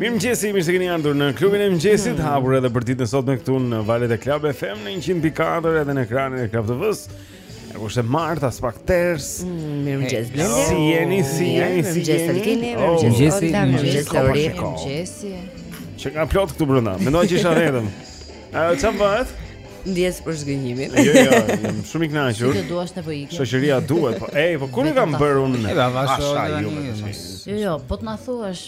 Mirëmëngjesi, mirë se keni ardhur në klubin e mëngjesit mm. Hapur edhe për ditën e sotme këtu në valët e Club FM në 100.4 edhe në ekranin e Club TV-së. E, është e martë, as pak ters mm, Mirëmëngjesi, Blendi Si jeni, si jeni, si jeni Mirëmëngjesi, mirëmëngjesi, mirëmëngjesi Qenka plot këtu brënda, mendoja që isha vetëm E, ç'më bëhet? Ndjesë për zhgënjimin. Jo, jo, jam shumë i kënaqur. Po duash ti po iki. Shoqëria duhet, po ej, po kur e kam bërë unë? Edhe vash. Jo, jo, po të na thuash,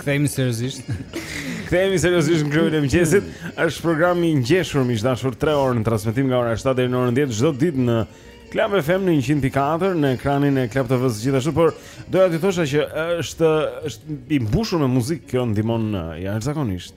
Kthehemi seriozisht. Kthehemi seriozisht në klubin e mëngjesit. Është program i ngjeshur miq të dashur 3 orë në transmetim nga ora 7 deri në orën 10 çdo ditë në Club FM në 104 në ekranin e Club TV-s gjithashtu, por doja t'ju thosha që është është i mbushur me muzikë kjo ndihmon jashtëzakonisht.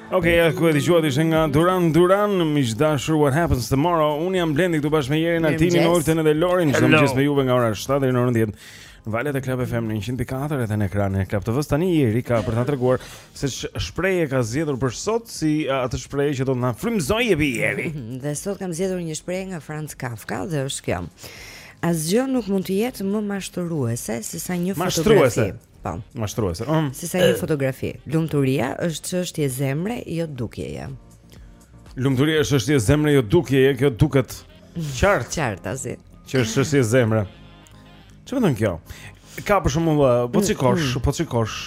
Ok, ja ku e dëgjuat ishte nga Duran Duran, miq të dashur What Happens Tomorrow. Unë jam Blendi këtu bashkë me Jerin, Altinin, Oltën dhe Lorin, çdo mëngjes me juve nga ora 7 deri në orën 10. Në valët e Club FM në 104 edhe në ekranin e Club TV. Tani Jeri ka për të treguar se ç'shprehje ka zgjedhur për sot si atë shprehje që do të na frymëzojë e pra Jeri. Mhm, dhe sot kam zgjedhur një shprehje nga Franz Kafka dhe është kjo. Asgjë nuk mund të jetë më mashtruese se sa një fotografi. Mashtruese. Po. Mashtruese. Ëm. Se sa një fotografi. Lumturia është çështje zemre, jo dukjeje. Lumturia është çështje zemre, jo dukjeje, kjo duket qartë. Qartë azi. Që është çështje zemre. Çfarë do të thotë kjo? Ka për shembull, uh, po të shikosh, mm, mm. po të shikosh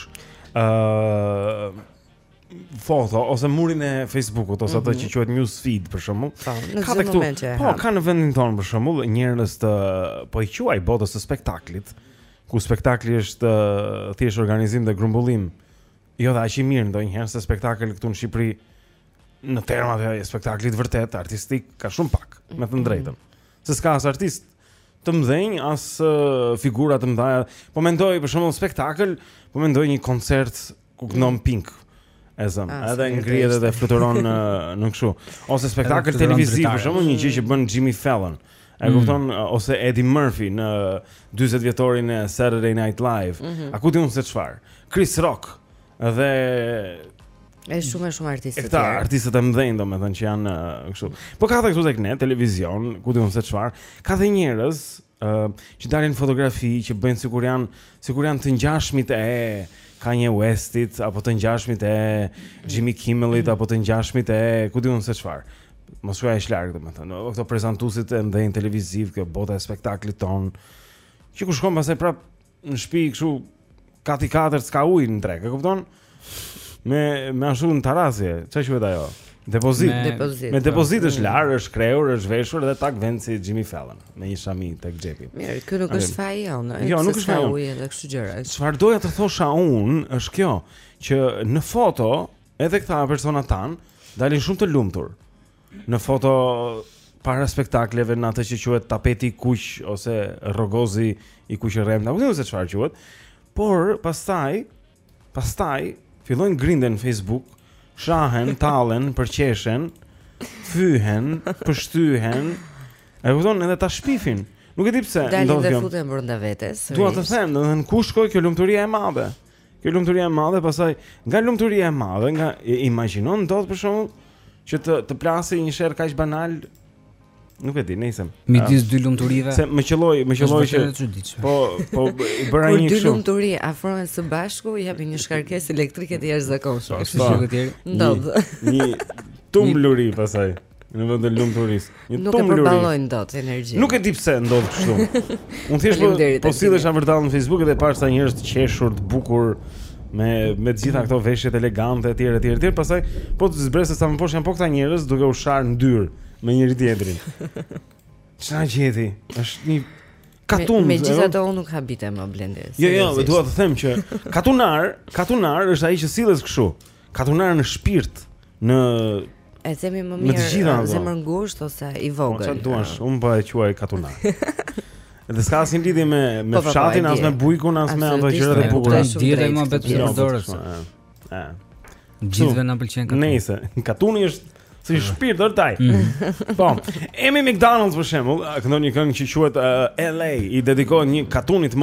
ë uh, foto ose murin e Facebookut ose ato mm -hmm. që quhet news feed për shembull. Po, ka të këtu. Po, ka në vendin tonë për shembull njerëz, po i quaj të botës së spektaklit. ku spektakli është thjesht organizim dhe grumbullim. Jo dhe aq i mirë ndonjëherë se spektakël këtu në Shqipëri në termat e spektaklit vërtet artistik ka shumë pak, me thënë të drejtën. Mm -hmm. Se s'ka as artistë të mëdhenj, as uh, figura të mëdha. Po mendoj për shembull spektakël, po mendoj një koncert ku këndon Pink. E zëmë, ah, edhe ngrihet edhe fluturon në në kështu. Ose spektakël televiziv, për shembull, një gjë që bën Jimmy Fallon. E mm. kupton ose Eddie Murphy në 40 vjetorin e Saturday Night Live. Mm -hmm. A ku di unë se çfarë? Chris Rock dhe e shumë e shumë artistë. Këta artistët e mëdhenj domethënë që janë kështu. Po ka edhe këtu tek ne televizion, ku di unë se çfarë. Ka dhe njerëz ë uh, që dalin fotografi që bëjnë sikur janë sikur janë të ngjashmit e Kanye Westit apo të ngjashmit e Jimmy Kimmelit apo të ngjashmit e ku di unë se çfarë. Mos shkoj aq larg domethënë. Këta prezantuesit e mëdhenj televizivë, kjo bota e spektaklit tonë. Që kur shkon pastaj prapë në shtëpi kështu kati i katërt s'ka ujë në drekë, e kupton? Me me ashtu në tarracë, çfarë quhet ajo? Depozitë. Me depozitë. Me po. depozitë është larë, është krehur, është veshur dhe tak vjen si Jimmy Fallon me një shami tek xhepi. Mirë, ky nuk është faji jonë. Jo, nuk është faj ujë dhe kështu gjëra. Çfarë doja të thosha unë është kjo, që në foto edhe këta personat tanë dalin shumë të lumtur. Në foto para spektakleve në atë që quhet tapeti i kuq ose rrogozi i kuq rren, apo se çfarë quhet. Por pastaj, pastaj fillojnë grinden në Facebook, shahen, tallen, përqeshen, fyhen, pështyhen. E kupton edhe ta shpifin. Nuk e di pse ndodh kjo. Dalin dhe futen brenda vetes. Dua të them, domethënë ku shkoi kjo lumturia e madhe? Kjo lumturia e madhe, pastaj nga lumturia e madhe, s'e imagjinon dot për shembull që të të plasë një sherr kaq banal. Nuk e di, nejse. Midis dy lumturive. Se më qelloi, më qelloi që po po i bëre një kështu. Dy lumturi afrohen së bashku, i japin një shkarkesë elektrike të jashtëzakonshme, kështu si vetë. Ndodh. Një tum luri pastaj. Në vend të lumturisë. Një tum luri. Nuk e përballojnë dot energjinë. Nuk e di pse ndodh kështu. Unë thjesht po, po sillesha vërdallë në Facebook dhe pashë sa njerëz të qeshur, të bukur me me të gjitha këto veshjet elegante etj etj etj, pastaj po të zbresësh më poshtë janë po këta njerëz duke u sharë ndyrë me njëri tjetrin. Çfarë gjeti? Është një katun. Megjithatë unë nuk habitem më Blendi. Jo, jo, më duhet të them që katunar, katunar është ai që sillet kështu. Katunar në shpirt, në E themi më mirë gjitha, zemërngushtë ose i po, vogël. Po çfarë të duash? Unë po e quaj katunar. Dhe s'ka asnjë lidhje me me po, po, fshatin, as me bujkun, as me ato gjërat e bukura. Dihet më vjen përdoresh. Ëh. Gjithëve na pëlqen katuni. Nëse katuni është si shpirt ër taj. Mhm. Po. Amy Macdonald për shembull, këndon një këngë që quhet LA, i dedikohet një katuni të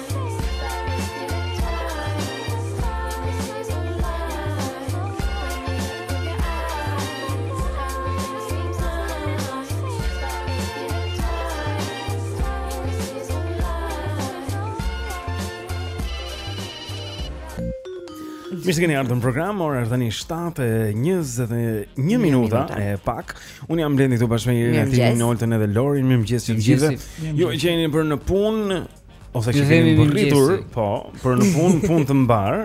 Mirë se keni ardhur në program. Ora është tani 7:21 minuta e pak. Unë jam Blendi këtu bashkë me Irinën, Timin, Oltën edhe Lorin. Mirëmëngjes të gjithëve. Ju që jeni për në punë, ose që keni mbërritur, po, për në punë, punë të mbarë,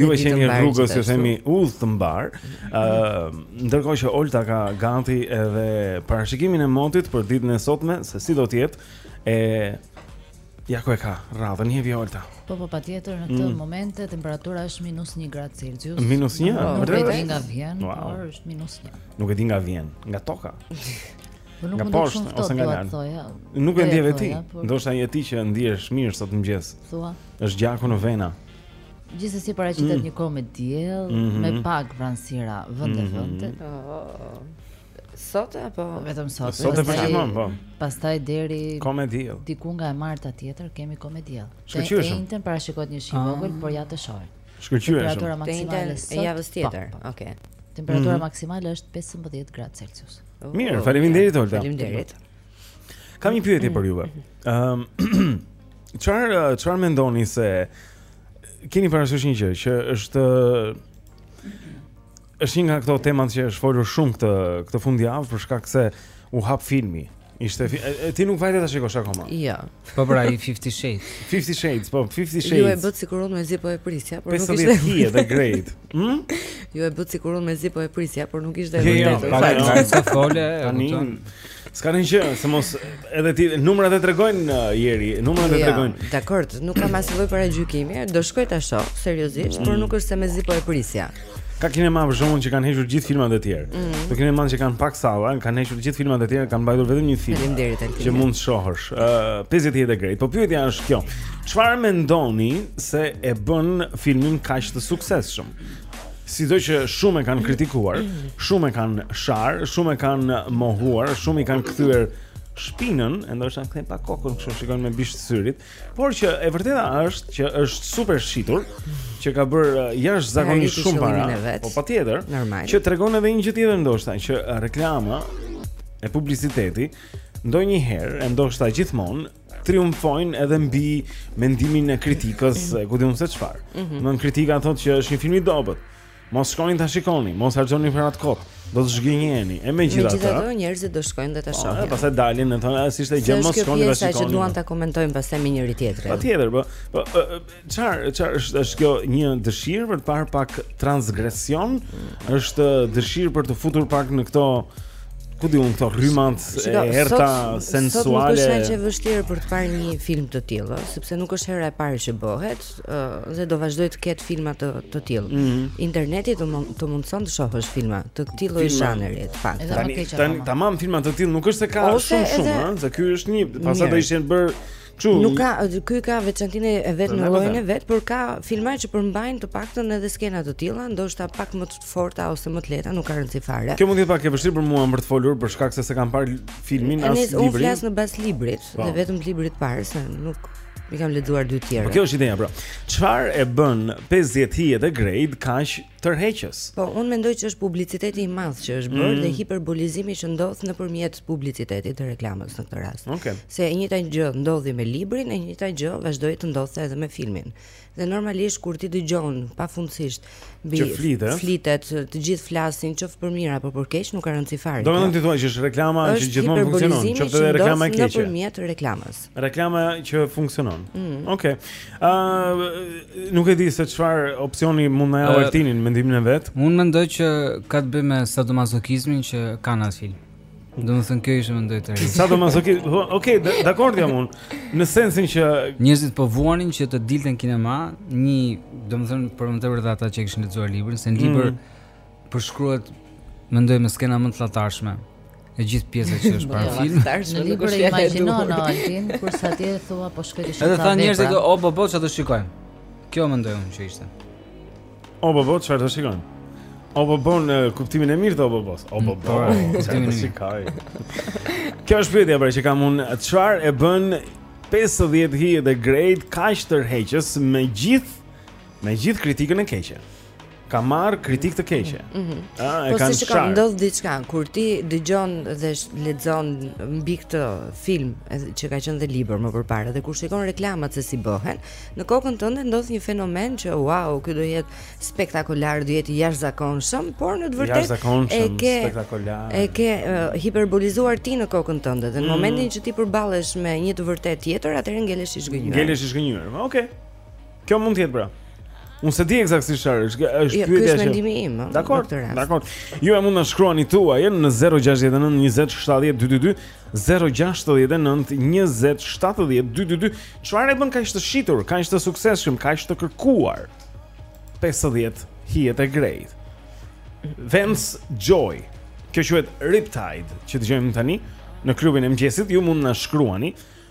ju që jeni rrugës, ju themi udhë të mbarë. Ë, uh, ndërkohë që Olta ka gati edhe parashikimin e motit për ditën e sotme, se si do të jetë e Ja ku e ka, radhën Olta. Po po patjetër në këtë mm. moment temperatura është minus 1 gradë Celsius. Minus 1, vërtet. Nuk e di nga vjen, por është minus 1. Nuk e di nga vjen, nga toka. Po nuk nga poshtë ose nga lart. Nuk e ndjeve ti. Ndoshta je ti që ndihesh mirë sot në mëngjes. Thua. Është gjaku në vena. Gjithsesi paraqitet mm. një kohë me diell, mm -hmm. me pak vranësira vende mm -hmm. vende. Oh. Sot apo vetëm sot? Sot e përgjithmonë, po. Pastaj deri kohë me diell. Diku nga e marta tjetër kemi kohë me diell. Shkëlqyeshëm. Të enjten parashikohet një shi ah. i vogël, por ja të shohim. Shkëlqyeshëm. Temperatura maksimale e javës tjetër. Po, po. Okej. Temperatura mm -hmm. maksimale është 15 gradë Celsius. Oh, Mirë, faleminderit Olta. Faleminderit. Kam një pyetje për juve. Ëm ehm, çfarë çfarë mendoni se keni parasysh një gjë që është është një nga këto temat që është folur shumë këtë këtë fundjavë për shkak se u hap filmi. Ishte fi... e, e, ti nuk vajte ta shikosh akoma. Jo. Po pra i 50 Shades. 50 Shades, po 50 Shades. Ju e bëtë sikur unë mezi po e prisja, por nuk ishte. 50 Shades of Grey. Hm? Ju e bëtë sikur unë mezi po e prisja, por nuk ishte e vërtetë. Jo, jo, pa e nga e sa fole, e më qënë. S'ka një gjë, se mos edhe ti, numrat e tregojnë o njeri, numrat e jo, tregojnë. Ja, dakord, nuk kam asnjë lloj paragjykimi, do shkoj ta shoh, seriozisht, mm. por nuk është se mezi po e prisja. Ka kinema për shembull që kanë hequr gjithë filmat e tjerë. Mm. Te kinema që kanë pak salla, kanë hequr gjithë filmat e tjerë, kanë mbajtur vetëm një film. Që mund të shohësh. Uh, 50 hijet e Greit, po pyetja është kjo. Çfarë mendoni se e bën filmin kaq të suksesshëm? Sido që shumë e kanë kritikuar, shumë e kanë sharë, shumë e kanë mohuar, shumë i kanë kthyer shpinën, e ndoshta kthejnë pak kokën, kështu shikojnë me bisht të syrit, por që e vërteta është që është super shitur, që ka bërë uh, jashtëzakonisht shumë para. Po patjetër, që tregon edhe një gjë tjetër ndoshta që uh, reklama e publiciteti ndonjëherë, e ndoshta gjithmonë triumfojnë edhe mbi mendimin e kritikës, mm. ku di unë se çfarë. Mm -hmm. Se kritika thotë që është një film i dobët. Mos shkoni ta shikoni, mos harxhoni për atë kohë. Do të zhgënjeni. E megjithatë, megjithatë njerëzit do shkojnë dhe ta po, shohin. Po, pastaj dalin, edhe thonë, s'ishte gjë mos shkoni ta shikoni. Kjo është që duan ta komentojnë pastaj me njëri tjetrin. Patjetër, po. Po, Çfarë, çfarë është është kjo një dëshirë për të parë pak transgresion? Është dëshirë për t'u futur pak në këto ku di unë këto rrymat e errëta sensuale. Sot nuk është aq e vështirë për të parë një film të tillë, sepse nuk është hera e parë që bëhet, uh, dhe do vazhdojë të ketë filma të të tillë. Mm -hmm. Interneti të mund të mundëson të shohësh filma të këtij lloj zhanri, në fakt. Tani, tani tamam filma të tillë nuk është se ka shumë shumë, ëh, se ky është një, pastaj do ishin bërë Çu. Nuk ka, ky ka veçantinë e vet në llojin e vet, por ka filma që përmbajnë të paktën edhe skena të tilla, ndoshta pak më të forta ose më të lehta, nuk ka rëndësi fare. Kjo mund të jetë pak e vështirë për mua për të folur për shkak se s'e kam parë filmin as librin. Unë flas në bazë të librit, po. dhe vetëm librit të parë se nuk i kam lexuar dy të tjerët. Po kjo është ideja, pra. Çfarë e bën 50 hijet e Greit kaq tërheqës. Po, unë mendoj që është publiciteti i madh që është bërë mm. dhe hiperbolizimi që ndodh nëpërmjet publicitetit të reklamës në këtë rast. Okay. Se e njëjta gjë ndodhi me librin, e njëjta gjë vazhdoi të ndodhte edhe me filmin. Dhe normalisht kur ti dëgjon pafundësisht flitet, flitet, të gjithë flasin qoftë për mirë apo për keq, nuk ka rëndësi fare. Domethënë ti thua që është reklama që gjithmonë funksionon, qoftë edhe reklama e keqe. Është nëpërmjet reklamës. Reklama që funksionon. Mm. Okej. Okay. Ë uh, nuk e di se çfarë opsioni mund na japë Altini mendimin e vet. Unë mendoj që ka të bëjë me sadomazokizmin që ka në atë film. Domethënë kjo ishte mendoj të rëndë. Sadomazo ok. Po, ok, dakord jam unë. Në sensin që njerëzit po vuanin që të dilte në kinema, një, domethënë për më tepër ata që kishin lexuar librin, se në libër mm. Përshkruhet mendoj me skena më të detajshme e gjithë pjesa që është para filmit. Në libër e imagjinon Altin, kurse ti thua po shkoj të shikoj. Edhe thanë njerëzit që obobo çfarë do shikojmë. Kjo mendoj unë që ishte. Obobo çfarë do shikojmë. Obobo në kuptimin e mirë të obobo. Obobo çfarë do shikoj. Kjo është pyetja pra që kam unë, çfarë e bën 50 hijet e Grejt kaq tërheqës me gjithë me gjithë kritikën e keqe. ka marrë kritik të keqe. Ëh, mm -hmm. e po kanë sharë. Po ndodh diçka kur ti dëgjon dhe lexon mbi këtë film që ka qenë dhe libër më përpara dhe kur shikon reklamat se si bëhen, në kokën tënde ndodh një fenomen që wow, ky do jetë spektakolar, do jetë i jashtëzakonshëm, por në të vërtetë e ke spektakolar. E ke uh, hiperbolizuar ti në kokën tënde dhe në mm. momentin që ti përballesh me një të vërtetë tjetër, atëherë ngelesh i zhgënjyer. Ngelesh i zhgënjyer. Okej. Okay. Kjo mund të jetë pra. Unë s'e di eksaktësisht çfarë është, është jo, pyetja që. Ky është mendimi im. Dakord, dakord. Ju mund të na shkruani tuajin në 069 20 70 222, 069 20 70 222. Çfarë e bën kaq të shitur, kaq të suksesshëm, kaq të kërkuar? 50 hijet e Grejt. Vance Joy. Kjo quhet Riptide, që dëgjojmë tani në klubin e mëngjesit. Ju mund të na shkruani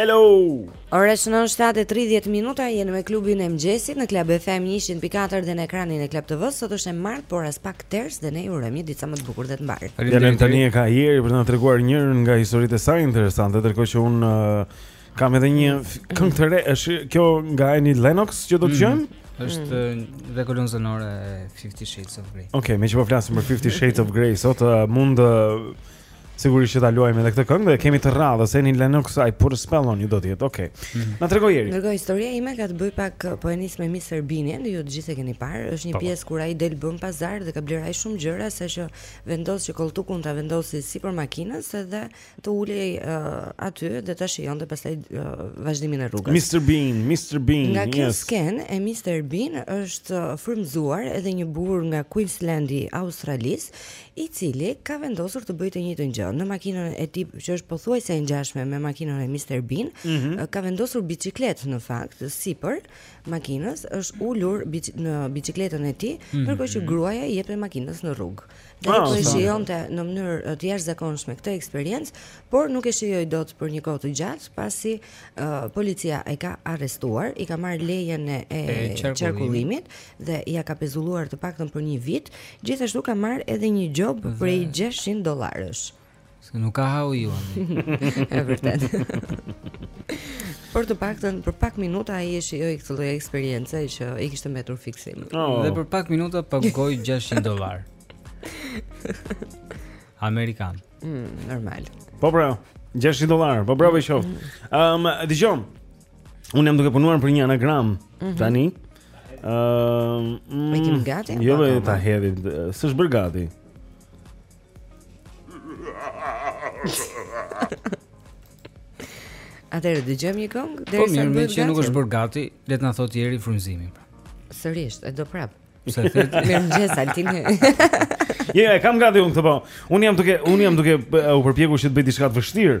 Hello. Ora është 7:30 minuta, jemi me klubin e mëngjesit në Club FM 104 dhe në ekranin e Club TV. Sot është e martë, por as pak ters dhe ne ju urojmë një ditë sa më të bukur dhe të mbarë. Fjalën tani e ka Jeri për të na treguar njërën nga historitë e saj interesante, ndërkohë që unë uh, kam edhe një këngë të re, është kjo nga Annie Lennox që do të dëgjojmë. Mm -hmm. Është mm. dhe kolonë zanore 50 Shades of Grey. Okej, okay, meqë po flasim për 50 Shades of Grey, sot uh, mund uh, Sigurisht që ta luajmë edhe këtë këngë dhe kemi të radhës Annie Lennox I put a spell on you do të jetë. Okej. Okay. Mm. Na trego Jeri. Atëherë historia ime ka të bëj pak uh, po e nis me Mr Beanin, ju të gjithë e keni parë, është një po, po. pjesë kur ai del bën pazar dhe ka blerë ai shumë gjëra sa që vendos që kolltukun ta vendosë sipër makinës edhe të ulej uh, aty dhe ta shijonte pastaj uh, vazhdimin e rrugës. Mr Bean, Mr Bean. Nga kjo yes. skenë e Mr Bean është uh, frymëzuar edhe një burrë nga Queenslandi i Australisë, i cili ka vendosur të bëjë të njëjtën gjë në makinën e tij që është pothuajse e ngjashme me makinën e Mister Bean, mm -hmm. ka vendosur biçikletë në fakt sipër makinës, është ulur bic në biçikletën e tij, mm -hmm. ndërkohë që gruaja i jepte makinës në rrugë. Dhe ah, e shijonte në mënyrë të jashtëzakonshme këtë eksperiencë, por nuk e shijoi dot për një kohë të gjatë, pasi uh, policia e ka arrestuar, i ka marrë lejen e, e qarkullimit dhe ia ka pezulluar të paktën për një vit, gjithashtu ka marrë edhe një gjobë dhe... prej 600 dollarësh. Se nuk ka hau ju. Është vërtet. Por të paktën për pak minuta ai e shijoi këtë lloj eksperience që i kishte mbetur fiksim. Oh. Dhe për pak minuta pagoi 600 dollarë. Amerikan. Mm, normal. Po pra, 600 dollarë. Po bravo i qoftë. Ëm, mm. um, dëgjo. Unë jam duke punuar për një anagram mm -hmm. tani. Ëm, uh, e kemi gati? Jo, jo, jo ta hedhim. S'është bërë gati. Atëherë dëgjojmë një këngë deri po, sa të bëhet. Po, nuk është bërë gati, le të na thotë Jeri frymëzimin pra. Sërisht, e do prap. Pse thotë? Mirëmëngjes Altin. Jo, e kam gati unë këtë po. Unë jam duke, unë jam duke u përpjekur që të bëj diçka të vështirë.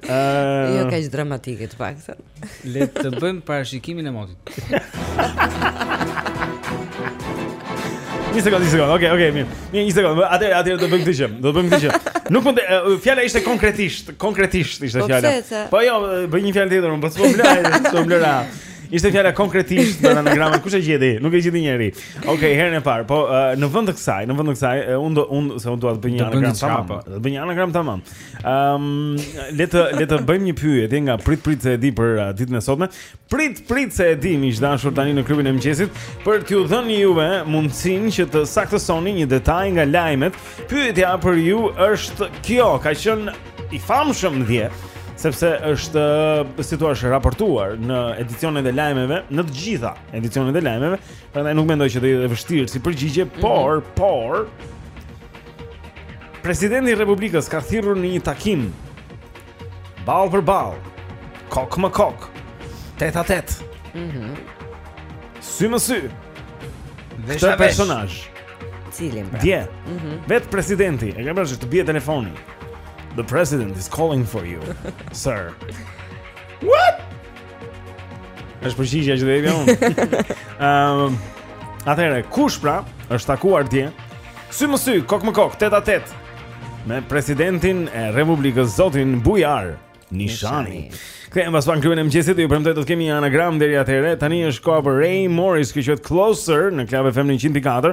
Uh, jo kaq dramatike të paktën. Le të bëjmë parashikimin e motit. Një sekundë, një sekundë. Okej, okej, mirë. Një një sekundë. Atëherë do bëjmë këtë gjë. Do bëjmë këtë gjë. Nuk mund të fjala ishte konkretisht, konkretisht ishte po fjala. Po jo, bëj një fjalë tjetër, unë po s'po blaj, s'po blera. Ishte fjala konkretisht në anagramin. Kush e gjeti? Nuk e gjeti njeri. Okej, okay, herën e parë. Po uh, në vend të kësaj, në vend të kësaj, unë do unë se unë dua të bëj një anagram tamam. Do bëj një anagram tamam. Ehm, um, le të le të bëjmë një pyetje nga prit prit se e di për uh, ditën e sotme. Prit prit se e di miq dashur tani në klubin e mëngjesit për t'ju dhënë juve mundësinë që të saktësoni një detaj nga lajmet. Pyetja për ju është kjo, ka qenë i famshëm dje sepse është uh, si thua është raportuar në edicionet e lajmeve, në të gjitha edicionet e lajmeve, prandaj nuk mendoj që do të jetë e vështirë si përgjigje, mm -hmm. por por Presidenti i Republikës ka thirrur në një takim ball për ball, kokë më kokë, tet a tet. Mhm. Mm sy më sy. Këtë personazh. Cilin pra? Dje. Mhm. Mm Vetë presidenti, e ke parasysh të bie telefoni. The president is calling for you, sir. What? Është përgjigja që do jepja unë. Ëm, atëherë kush pra është takuar dje? Sy më sy, kokë më kokë, tet a tet. Me presidentin e Republikës Zotin Bujar Nishani. Kthehem pas pak në klubin e mëngjesit dhe ju premtoj do të kemi një anagram deri atëherë. Tani është koha për Rae Morris, që quhet Closer në Club FM 104.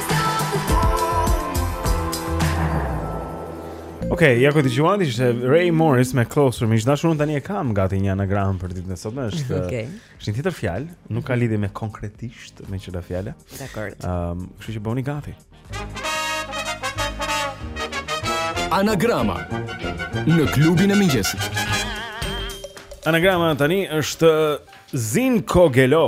Ok, ja ku dëgjuat ishte Rae Morris me Closer, miq të dashur unë tani e kam gati një anagram për ditën e sotme, është. Ok. Është një tjetër fjalë, nuk ka lidhje me konkretisht me çfarë fjalë. Dakord. Ehm, um, kështu që bëhuni gati. Anagrama në klubin e mëngjesit. Anagrama tani është Zinko Gelo.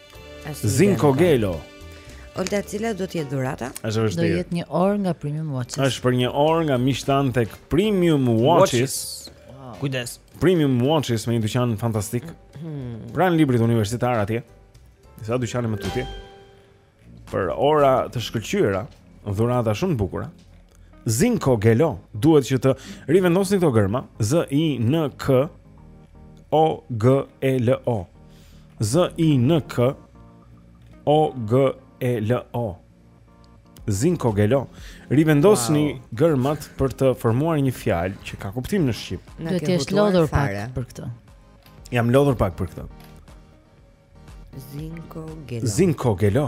Zinko Gelo. Olta cila do të jetë dhurata? Do të jetë një orë nga Premium Watches. Është për një orë nga miqtë tanë tek Premium Watches. Wow. Kujdes. Premium Watches me një dyqan fantastik. Hmm. Pranë librit universitar atje. Disa dyqane më tutje. Për ora të shkëlqyera, dhurata shumë të bukura. Zinko Gelo, duhet që të rivendosni këto gërma, Z I N K O G E L O. Z I N K O G E L O. Zinko Gelo. Rivendosni wow. gërmat për të formuar një fjalë që ka kuptim në shqip. Do të jesh lodhur pak për këtë. Jam lodhur pak për këtë. Zinko Gelo. Zinko Gelo.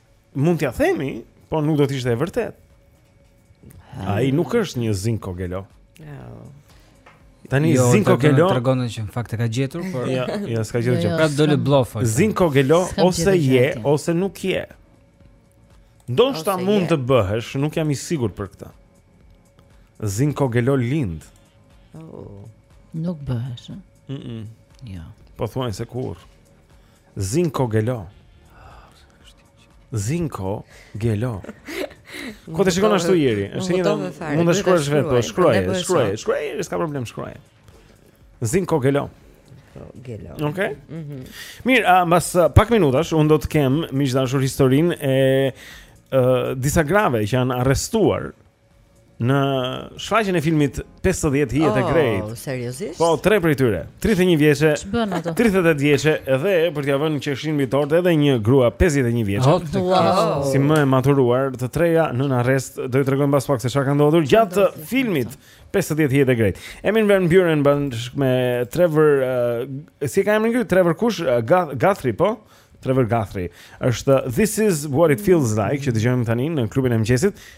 Mund t'ia themi, po nuk do të ishte e vërtetë. Ai nuk është një Zinko Gelo. Tani jo, Zinko Gelo tregon që në fakt e ka gjetur, por jo, jo s'ka gjetur gjë. Jo, pra doli blof. Zinko Gelo ose je ose nuk je. Ndoshta mund të bëhesh, nuk jam i sigurt për këtë. Zinko Gelo lind. Oh. Nuk bëhesh. Ëh. Jo. Po thuajnë se kurrë. Zinko Gelo. Zinko Gelo. Ku të shikon ashtu ieri? Është një mund të shkruash vetë, po shkruaj, shkruaj, shkruaj, s'ka problem shkruaj. Zinko Gelo. Gelo. Okej. Okay. Mm -hmm. Mirë, uh, mbas pak minutash unë do të kem miq të dashur historinë e uh, disa grave që janë arrestuar Në shfaqjen e filmit 50 hijet e Grejt. Oh, seriozisht? Po, tre prej tyre. 31 vjeçe. Ç'bënë ato? 38 vjeçe dhe për t'ia vënë qershinë mbi tortë edhe një grua 51 vjeçe. Oh, wow. Si më e maturuar, të treja nën arrest. Do i tregojmë pas pak se çfarë ka ndodhur gjatë filmit 50 hijet e Grejt. Armin van Buuren bashkë me Trevor, uh, si ka emrin ky? Trevor kush? Uh, Guthrie, po? Trevor Guthrie. Është This is what it feels like që dëgjojmë tani në klubin e mëngjesit.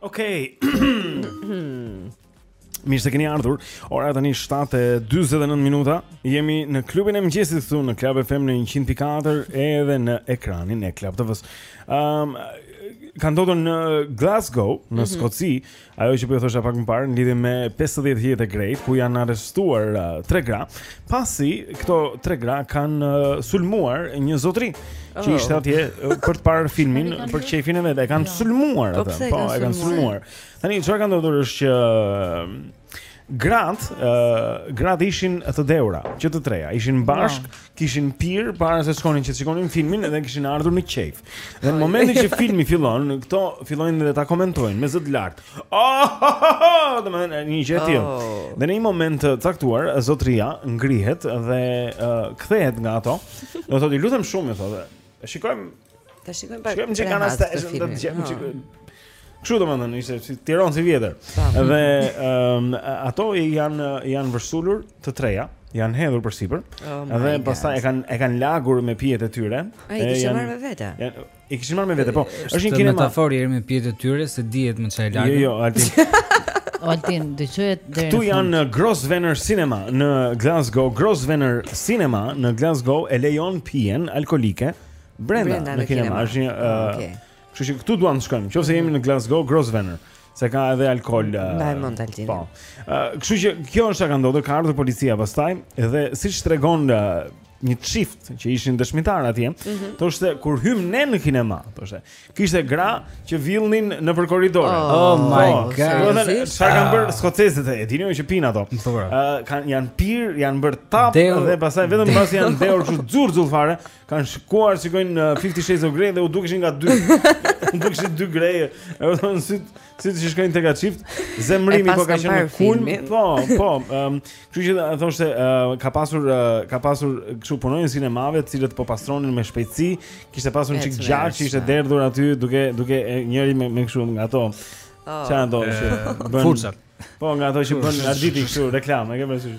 Okej. Okay. Mirë se keni ardhur. Ora tani 7:49 minuta. Jemi në klubin e mëngjesit këtu në Club FM në 104 edhe në ekranin e Club TV-s. Ëm um, ka ndodhur në Glasgow, në mm -hmm. Skoci, ajo që po ju thosha pak më parë në lidhje me 50 hijet e Grejt, ku janë arrestuar uh, tre gra pasi këto tre gra kanë uh, sulmuar një zotri oh. që ishte atje uh, për të parë filmin për qejfin e vet. E kanë no. sulmuar po, atë. Po, e kanë sulmuar. Tani çfarë ka ndodhur është që uh, gratë, uh, gratë ishin të dehura, që të treja, ishin po. bashkë, no. kishin pirë para se të shkonin që të shikonin filmin dhe kishin ardhur në qejf. Dhe në momentin që filmi fillon, këto fillojnë dhe ta komentojnë me zë të lartë. Oh, do më një gjë tjetër. Oh. Në një moment të caktuar, zotria ngrihet dhe uh, kthehet nga ato. U thotë, "Ju lutem shumë," u thotë. E shikojmë. Ta shikojmë pak. Shikojmë që kanë asaj, do të djem oh. çikë. Kështu domethënë, ishte si tiranas i vjetër. Po. Dhe um, ato janë janë vërsulur të treja janë hedhur përsipër. Oh dhe pastaj e kanë e kanë lagur me pijet e tyre. I kishin marrë me vete. I kishin marrë me vete, po. Është një kinema. Është metaforë me pijet e tyre se dihet me ça i lagën. Jo, jo, Altin. Altin, dëgjo deri në. Këto janë në Grosvenor Cinema në Glasgow, Grosvenor Cinema në Glasgow e lejon pijen alkoolike brenda, brenda në kinema. Është një ah, ë Kështu që këtu duam të shkojmë, nëse jemi në Glasgow, Grosvenor, se ka edhe alkool. Ndaj eh, mund Altin. Po. Ë, eh, kështu që kjo është çka ka ndodhur, ka ardhur policia pastaj dhe siç tregon eh, një çift që ishin dëshmitarë atje, mm -hmm. thoshte kur hymë ne në kinema, thoshte. Kishte gra që villnin nëpër korridore. Oh, oh my oh, god. Sa kanë bërë ah. skocezët e dini që pin ato. Ëh, po, kanë janë pirë, janë bërë tapë Deo. dhe pastaj vetëm pasi janë dehur kështu xurxull fare, kanë shkuar të shikojnë 50 Shades of Grey dhe u dukeshin nga dy. U dukeshin dy greje. Ëh, thonë Si të shkojnë tek ai çift, zemërimi po ka qenë në kulm. Po, po. Ëm, um, kështu që thoshte uh, ka pasur uh, ka pasur kështu punonjës të kinemave, të cilët po pastronin me shpejtësi, kishte pasur një çikë gjak që ishte derdhur aty duke duke njëri me me kështu nga ato. Oh. Çfarë ndodhi? Furçat. Po nga ato që bën Arditi kështu reklamë, e ke parasysh?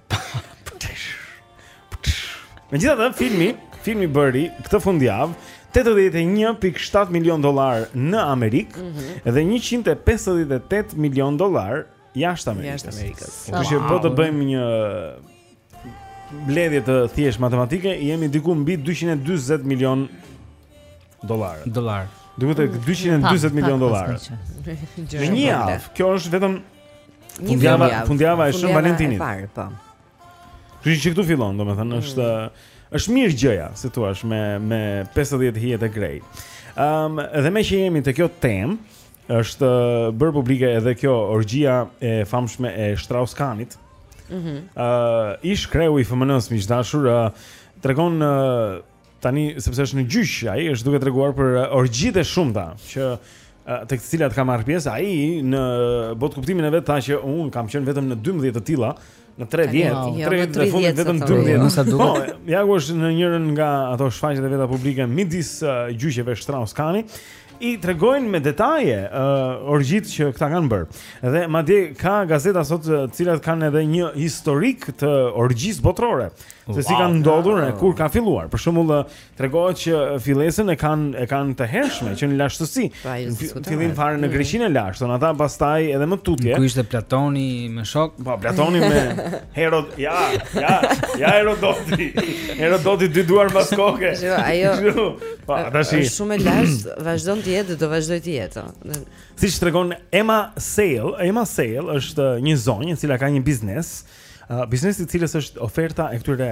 Megjithatë filmi, filmi bëri këtë fundjavë 81.7 milion dolar në Amerikë mm -hmm. dhe 158 milion dolar jashtë Amerikës. Jashtë Amerikës. Wow. Kështu që po të bëjmë një mbledhje të thjeshtë matematike, jemi diku mbi 240 milion dollarë. Dollar. Domethënë 240 milionë dollarë. Në një javë, kjo është vetëm një javë, fundjava e Shën Valentinit. Parë, po. Kështu që këtu fillon, domethënë mm. është është mirë gjëja, si thua, me me 50 hijet e Grey. Ëm, um, dhe meqë jemi te kjo temë, është bërë publike edhe kjo orgjia e famshme e Strauss-Kahnit. Mhm. Mm uh, ish kreu i FMN-së miq të dashur, uh, tregon uh, Tani sepse është në gjyq, ai është duke treguar për uh, orgjitë e shumta që uh, tek të cilat ka marrë pjesë, ai në botëkuptimin e vet tha që unë kam qenë vetëm në 12 të tilla në 3 vjet, wow. jo, 3 vjetët e fundit vetëm 12 vjet. Me sa duket. Po, ja ku është në njërën nga ato shfaqjet e veta publike midis uh, gjyqeve Strauss-Kahni tregojnë me detaje uh, orgjitë që këta kanë bërë. Dhe madje ka gazeta sot të cilat kanë edhe një historik të orgjisë botërore. Se si kanë ndodhur e kur kanë filluar. Për shembull, tregohet që fillesën e kanë e kanë të hershme që në lashtësi. Pra, fillim fare në Greqinë e lashtë, ata pastaj edhe më tutje. Ku ishte Platoni me shokë? Po, Platoni me Herod, ja, ja, ja Herodoti. Herodoti dy duar mbas koke. Jo, ajo. Po, tashi është shumë e lashtë, vazhdon të jetë, do vazhdojë të jetë. Siç tregon Emma Sale, Emma Sale është një zonjë e cila ka një biznes. Ëh, Biznesi i së cilës është oferta e këtyre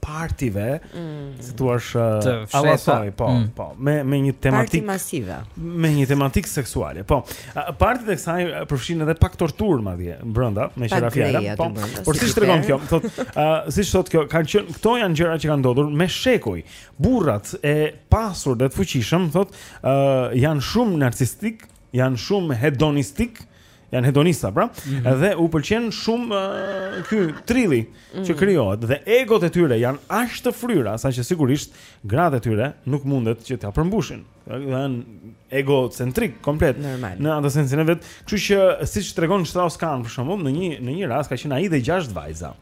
partive, mm. si thua, të fshehta, po, mm. po, me me një tematikë masive, me një tematikë seksuale. Po, partitë e kësaj përfshin edhe pak torturë madje brenda, meqë ra fjala. Po, por si tregon kjo, thotë, ë, siç thotë kjo, kanë qenë këto janë gjëra që kanë ndodhur me shekuj. Burrat e pasur dhe të fuqishëm, thotë, ë, janë shumë narcisistikë, janë shumë hedonistikë janë hedonista pra, mm -hmm. dhe u pëlqen shumë uh, ky trilli mm -hmm. që mhm. krijohet dhe egot e tyre janë aq të fryra sa që sigurisht gratë e tyre nuk mundet që t'ia përmbushin. Janë egocentrikë komplet Normal. në atë sensin e vet. Kështu që siç tregon Strauss-Kahn për shembull, në një në një rast ka qenë ai dhe gjashtë vajza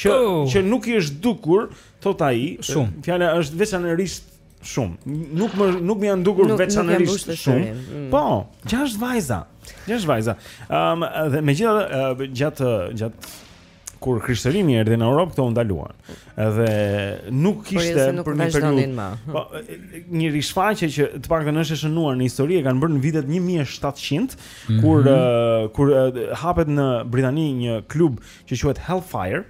që oh. që nuk i është dukur, thotë ai, fjala është veçanërisht Shumë. Nuk më nuk më janë dukur veçanërisht shumë. Mm. Po, gjashtë vajza. Gjashtë vajza. Ëm um, dhe megjithatë uh, gjatë gjatë kur krishterimi erdhi në Europë këto u ndaluan. Edhe nuk po, kishte jo, për një periudhë. Po një rishfaqje që të paktën është e shënuar në histori e kanë bërë në vitet 1700 mhm. kur mm -hmm. uh, kur uh, hapet në Britani një klub që quhet Hellfire.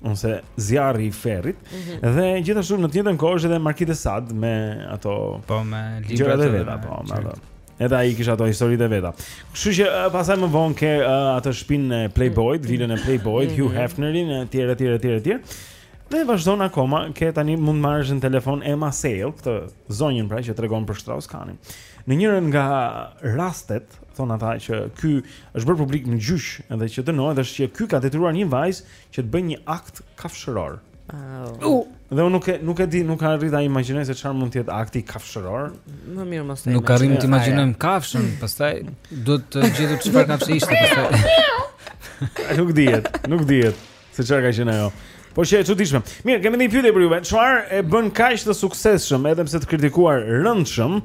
ose zjarri i ferrit mm -hmm. dhe gjithashtu në të njëjtën kohë është edhe Marki de Sad me ato po me librat e veta po me ato Edhe ai kishte ato historitë e veta. Kështu që pastaj më vonë ke uh, atë shpinë e Playboy, mm. vilën e Playboy, mm. Hugh mhm. Hefnerin etj etj etj etj. Dhe vazhdon akoma, ke tani mund marrësh në telefon Emma Sale, këtë zonjën pra që tregon për Strauss Kahn. Në njërin nga rastet, thon ata që ky Është bërë publik në gjyq edhe që dënohet është që ky ka detyruar një vajzë që të bëjë një akt kafshëror. Au. Dhe unë nuk e nuk e di, nuk arrij ta imagjinoj se çfarë mund të jetë akti kafshëror. Më mirë mos e Nuk arrim të imagjinojmë kafshën, pastaj duhet të gjetur çfarë kafshë ishte pastaj. Nuk dihet, nuk dihet se çfarë ka qenë ajo. Po shumë e çuditshme. Mirë, kemi një pyetje për juve. Çfarë e bën kaq të suksesshëm edhe pse të kritikuar rëndshëm?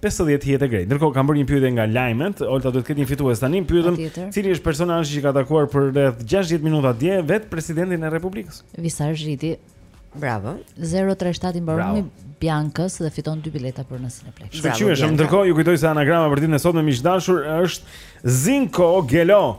50 hijet e Greit. Ndërkohë kam bërë një pyetje nga lajmet, Olta duhet të ketë një fitues tani. Pyetëm cili është personazhi që ka takuar për rreth 60 minuta dje vetë presidentin e Republikës? Visar Zhiti. Bravo. 037 i mbaron me Biancës dhe fiton dy bileta për në Cineplex. Shkëlqyeshëm. Ndërkohë ju kujtoj se anagrama për ditën e sotme miq të dashur është Zinko Gelo.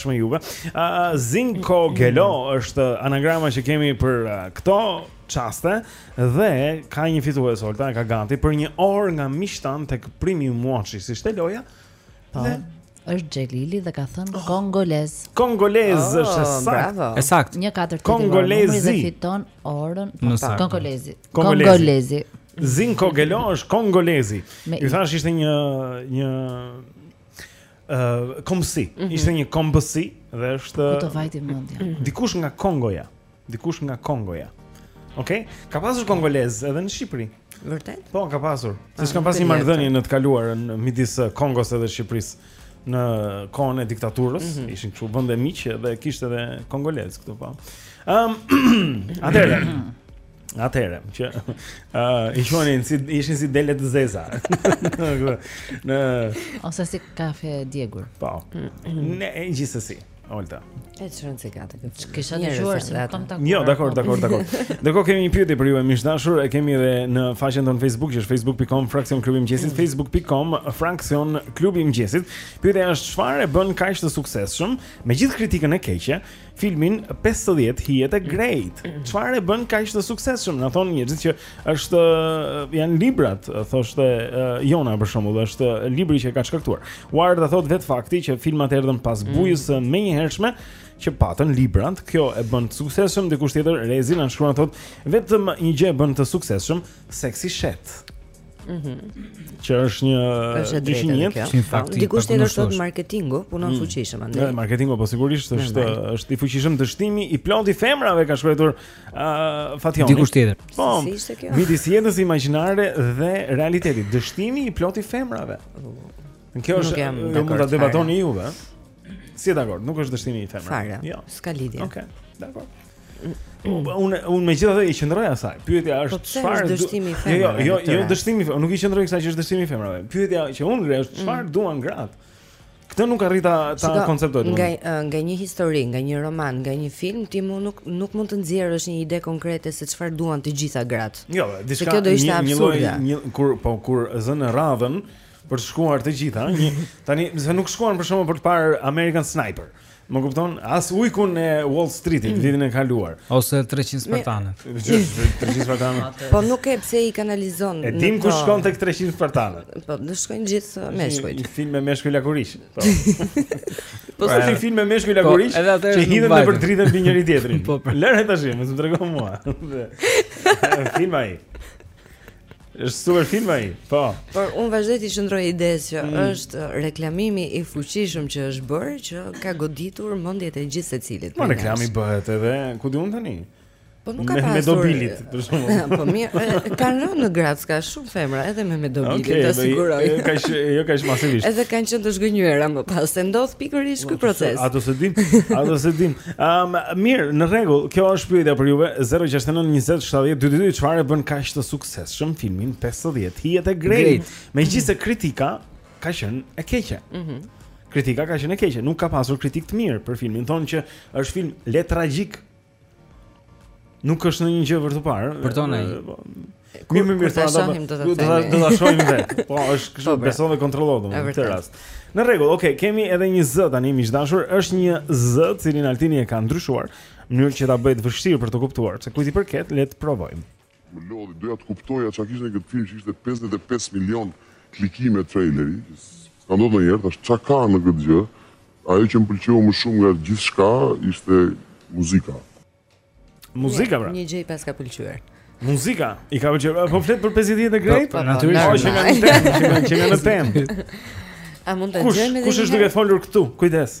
Shumë juve. Ë uh, Zinko Gelo është anagrama që kemi për uh, këto çaste dhe ka një fitues Olta e ka gati për një orë nga miqtë tanë tek Premium Watch, si ishte loja? Po. Dhe është Xhelili dhe ka thënë oh. kongolez. Kongolez oh, është saktë. Është saktë. 1-4 kongolezi dhe fiton orën po, po, kongolezi. Kongolezi. Zinko Gelo është kongolezi. Ju thashë ishte një një uh, kombësi. Mm -hmm. Ishte një kombësi dhe është Ku të vajti mendja. Mhm. Dikush nga Kongoja. Dikush nga Kongoja. Okej, okay? ka pasur kongolez edhe në Shqipëri. Vërtet? Po, ka pasur. Ah, Siç kanë pasur një marrëdhënie në të kaluarën midis eh, Kongos edhe Shqipërisë në kohën e diktaturës, mm -hmm. ishin këtu vende miq dhe kishte edhe kongolez këtu po. Ëm, um, atëherë. Atëherë, që ë uh, i shonin si ishin si dele të zeza. në ose si kafe e djegur. Po. Ne gjithsesi. Olta. E çon se gati. Kisha dëgjuar se nuk kam takuar. Jo, dakor, dakor, dakor. Dhe kemi një pyetje për juve miq të dashur, e kemi edhe në faqen tonë Facebook, që është facebook.com fraksion klubi i mëngjesit, mm. facebook.com fraksion klubi i mëngjesit. Pyetja është çfarë e bën kaq të suksesshëm me gjithë kritikën e keqe, filmin 50 hijet e Grejt. Çfarë e bën kaq të suksesshëm? Na thonë njerëzit që është eh, janë librat, eh, thoshte eh, Jona për shembull, është libri që e ka shkaktuar. Ward thotë vetë fakti që filmat erdhën pas mm. bujës së menjëhershme që patën librat, kjo e bën të suksesshëm dikush tjetër Rezi na shkruan thotë vetëm një gjë e bën të suksesshëm, seksi shet. Mhm. Që është një është një një një fakt. Dikush tjetër thotë marketingu punon mm. fuqishëm andaj. Jo, marketingu po sigurisht është është i fuqishëm dështimi i plotë i femrave ka shkruar uh, Fationi. Dikush tjetër. Po. Midis jetës imagjinare dhe realitetit, dështimi i plotë i femrave. Po kjo është nuk mund ta debatoni juve. S'je dakord, nuk është dështimi i femrës. Fare. Jo, s'ka lidhje. Okej, okay, dakord. Unë unë megjithatë i qëndroj asaj. Pyetja është po çfarë është dështimi i femrës? Jo, jo, jo, jo dështimi, nuk i qëndroj kësaj që është dështimi i femrave. Pyetja që unë ngre është çfarë mm. duan gratë? Këtë nuk arrita ta konceptoj domethënë. Nga nga një histori, nga një roman, nga një film ti më nuk nuk mund të nxjerrësh një ide konkrete se çfarë duan të gjitha gratë. Jo, diçka një lloj një kur po kur zënë radhën, mm për të shkuar të gjitha, një tani se nuk shkuan për shembull për të parë American Sniper. Më kupton? As ujkun e Wall Streetit mm. vitin e kaluar ose 300 spartanët. 300 spartanët. Po nuk e di pse i kanalizon. E dim ku shkon tek 300 spartanët. Po do shkojnë gjithë meshkujt. Një film me meshkuj lakuriq. Po. Po si pra, film me meshkuj po, lakuriq që hidhen nëpër dritën mbi njëri tjetrin. Po, po. Lëre tash, më tregon mua. Film ai. Është super film ai. Po. Por unë vazhdoj t'i qëndroj idesë që mm. është reklamimi i fuqishëm që është bërë që ka goditur mendjet e gjithsecilit. Po reklami bëhet edhe ku diun tani. Po nuk ka pasur. Me dobilit, për shembull. Po mirë, kanë rënë në gracka shumë femra edhe me dobilit, okay, ta siguroj. Okej, ka që jo kaq shumë masivisht. Edhe kanë qenë të zhgënjyera më pas, se ndodh pikërisht ky proces. A do të dim? A do të dim? Um, mirë, në rregull, kjo është pyetja për juve 069 20 70 222 çfarë e bën kaq të suksesshëm filmin 50 hijet e Grejt. Megjithëse kritika ka qenë e keqe. Mhm. Mm kritika ka qenë e keqe, nuk ka pasur kritikë të mirë për filmin. Thonë që është film letargjik. Nuk është ndonjë gjë për t'u parë. Për tonë ai. Po, Kur më mirë sa do të them. Do ta shohim vetë. Po, është kështu, po, beso dhe kontrollo domethënë në këtë rast. Në rregull, okay, kemi edhe një zë tani miq të dashur, është një zë të cilin Altini e ka ndryshuar në mënyrë që ta bëjë të vështirë për ta kuptuar, se kujt i përket, le të provojmë. Më lodhi, doja të kuptoja çka kishte ky film që ishte 55 milion klikime traileri. Ka ndodhur ndonjëherë tash çka ka në këtë gjë? Ajo që më pëlqeu më shumë nga gjithçka ishte muzika. Muzika pra. Një gjë i paska pëlqyer. Muzika, i ka pëlqyer. Po flet për 50 hijet e Greit? Po, po, po, natyrisht. Po, që kanë temë, që kanë që kanë temë. A mund ta gjejmë edhe? Kush është duke folur këtu? Kujdes.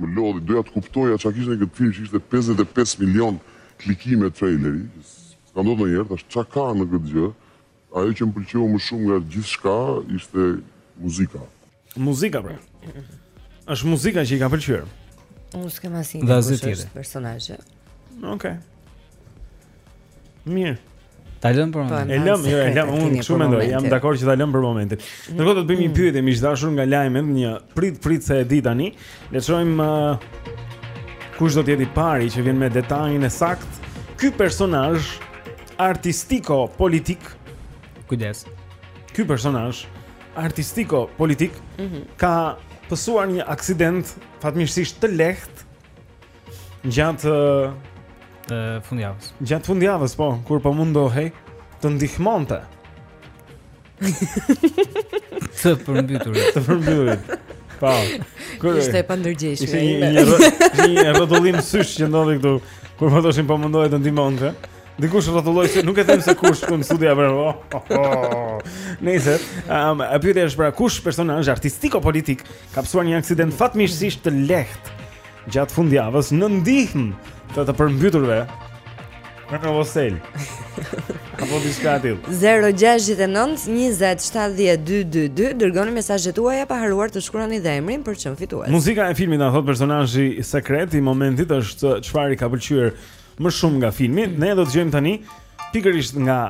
Më lodhi, doja të kuptoja çka kishte këtë film që ishte 55 milion klikime trejleri. Ka ndodhur ndonjëherë tash çka ka në këtë gjë? Ajo që më pëlqeu më shumë nga gjithçka ishte muzika. Muzika pra. Është muzika që i ka pëlqyer. Unë s'kam asnjë nga asnjë tjetër personazhe. Okej. Okay. Mirë. Ta lëmë për, po, momentin. E lëmë, jo, e lëmë, unë kështu mendoj, jam dakord që ta lëmë për momentin. Mm. Ndërkohë do të bëjmë një mm. pyetje miq të dashur nga lajmet, një prit prit se e di tani. Le të shohim uh, kush do të jetë i pari që vjen me detajin e saktë. Ky personazh artistiko politik. Kujdes. Ky personazh artistiko politik mm -hmm. ka pësuar një aksident fatmirësisht të lehtë gjatë fundjavës. Gjatë fundjavës po, kur po mundohej të ndihmonte Të përmbytur. Të përmbytur. Po. Kur ishte pa ndërgjegjshme. Ishte një një rrotullim sysh që ndodhi këtu. Kur po thoshim po mundohej të ndihmonte. Dikush rrotulloi sytë nuk e them se kush këtu në studio, po. Oh, oh, oh. Nëse, um, a pyetja është pra kush personazh artistiko politik ka pësuar një aksident fatmirësisht të lehtë? Gjatë fundjavës në ndihmë të të përmbyturve në Novoselë apo diçka të tillë 069 20 70 222 Dërgoni mesazhet tuaja pa harruar të shkroni dhe emrin për çmim fituar Muzika e filmit na thotë personazhi sekret i momentit është çfarë i ka pëlqyer më shumë nga filmi Ne do të dëgjojmë tani pikërisht nga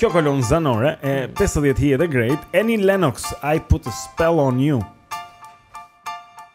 kjo kolonë zanore e 50 hijet e Greit Annie Lennox, I put a spell on you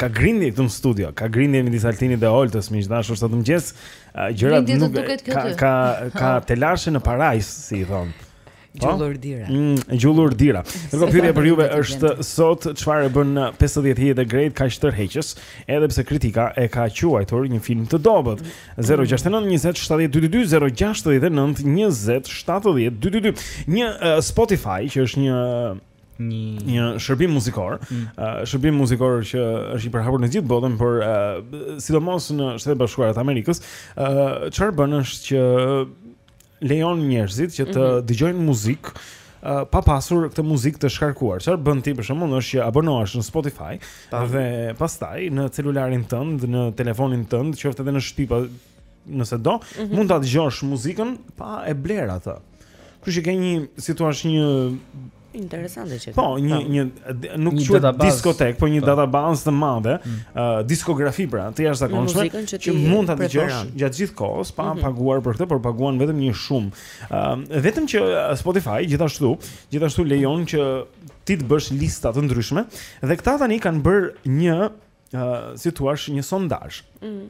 Ka grindje këtu në studio, ka grindje midis Altinit dhe Oltës, miq të dashur sot mëngjes. Gjërat nuk do duket këtu. Ka ka, ka telashe në parajsë, si i thonë. Po? Gjullurdira. Mm, gjullurdira. Nuk pyetja për juve është sot çfarë bën 50 hijet e Greit kaq tërheqës, edhe pse kritika e ka quajtur një film të dobët. 069 20 70 222 069 20 70 222. Një uh, Spotify që është një një një shërbim muzikor, mm. uh, shërbim muzikor që është i përhapur në gjithë botën, por uh, sidomos në Shtetet e Bashkuara të Amerikës, çfarë uh, bën është që lejon njerëzit që të mm -hmm. dëgjojnë muzikë uh, pa pasur këtë muzikë të shkarkuar. Çfarë bën ti për shembull është që abonohesh në Spotify po. dhe pastaj në celularin tënd, në telefonin tënd, qoftë edhe në shtëpi, po, nëse do, mm -hmm. mund ta dëgjosh muzikën pa e blerë atë. Kështu që ke një, si thua, një interesante që. Po, një tam. një nuk quhet diskotek, po një po. database të madhe, mm. uh, diskografi pra, të jashtëzakonshme që, që mund ta dëgjosh gjatë gjithë kohës pa mm -hmm. paguar për këtë, por paguan vetëm një shumë. Ëm uh, vetëm që uh, Spotify gjithashtu, gjithashtu lejon që ti të bësh lista të ndryshme dhe këta tani kanë bërë një si thua, një sondazh. Mm.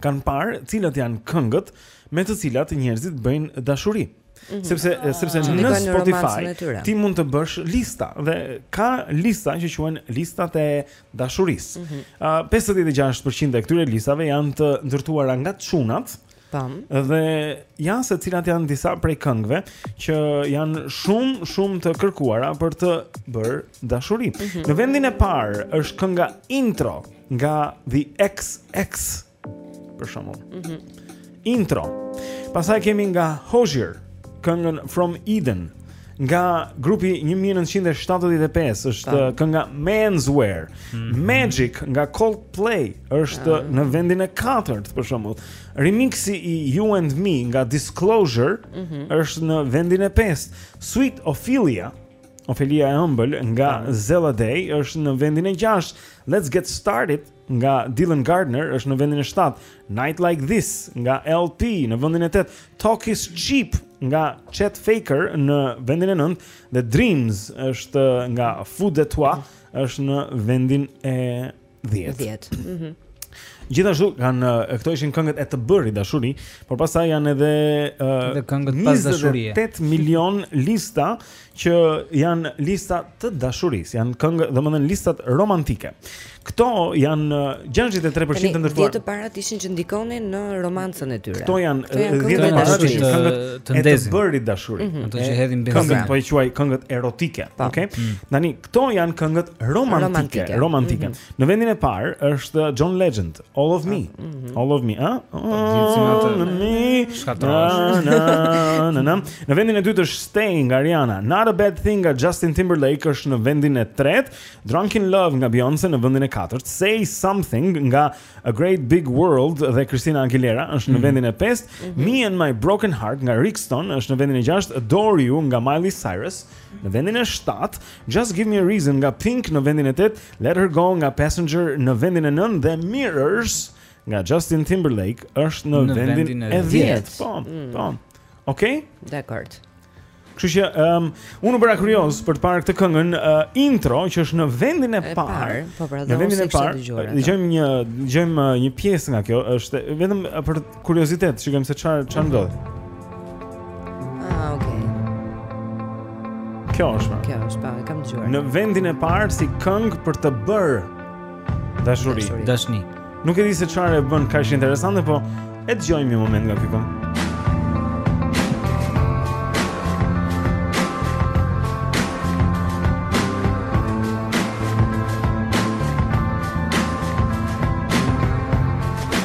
Kanë parë cilat janë këngët me të cilat njerëzit bëjnë dashuri. Mm -hmm. Sepse ah, sepse në Spotify ti mund të bësh lista dhe ka lista që quhen listat e dashurisë. Mm -hmm. uh, 56% e këtyre listave janë të ndërtuara nga çunat. Tam. Dhe ja se cilat janë disa prej këngëve që janë shumë shumë të kërkuara për të bërë dashuri. Mm -hmm. Në vendin e parë është kënga Intro nga The XX për shembull. Mm -hmm. Intro. Pastaj kemi nga Hozier këngën From Eden. Nga grupi 1975 është Ta. kënga Menswear. Mm -hmm. Magic nga Coldplay është ah. në vendin e katërt për shembull. Remixi i You and Me nga Disclosure mm -hmm. është në vendin e pestë. Sweet Ophelia, Ophelia e ëmbël nga Zella Day është në vendin e gjashtë. Let's get started. nga Dylan Gardner është në vendin e 7, Night Like This nga LP në vendin e 8, Talk Is Cheap nga Chet Faker në vendin e 9 dhe Dreams është nga Food de Toi është në vendin e 10. 10. Mhm. Mm Gjithashtu kanë këto ishin këngët e të bërit dashuri, por pastaj janë edhe uh, këngët pas dashurie. 28 milion lista që janë lista të dashurisë, janë këngë, domethënë listat romantike. Këto janë 63% të ndërtuara. Këto të parat ishin që ndikonin në romancën e tyre. Këto janë 10 të parat që këngët të ndezin. Të bërit dashuri. Mm -hmm. Ato që hedhin benzinë. Këngët po i quaj këngët erotike, pa. Po. okay? Mm. Tani këto janë këngët romantike, romantike. romantike. Mm -hmm. Në vendin e parë është John Legend, All of me. Mhm. All of me, a? Po, all of me. Shkatrosh. Në vendin e dytë është Stay nga Rihanna. Not a bad thing nga Justin Timberlake është në vendin e tretë. Drunk in Love nga Beyoncé në vendin e katërt. Say Something nga A Great Big World dhe Christina Aguilera është në mhm. vendin e pestë. Mhm. Me and My Broken Heart nga Rixton është në vendin e gjashtë. Adore You nga Miley Cyrus në vendin e 7, Just Give Me a Reason nga Pink në vendin e 8, Let Her Go nga Passenger në vendin e 9 dhe Mirrors nga Justin Timberlake është në, në vendin, vendin e 10. 10. Po, mm. po. Okej? Okay? Dakord. Kështu që um, unë u bëra kurioz për të parë këtë këngën uh, intro që është në vendin e, e parë. Par, po pra, në vendin e parë. Dëgjojmë një, dëgjojmë uh, një pjesë nga kjo, është vetëm uh, për Kuriozitet, shikojmë se çfarë çfarë ndodh. Ah, okay. Kjo është. Kjo është, po, e kam dëgjuar. Në vendin e parë si këngë për të bërë dashuri. Dashni. Nuk e di se çfarë e bën kaq interesante, po e dëgjojmë një moment nga kjo këngë.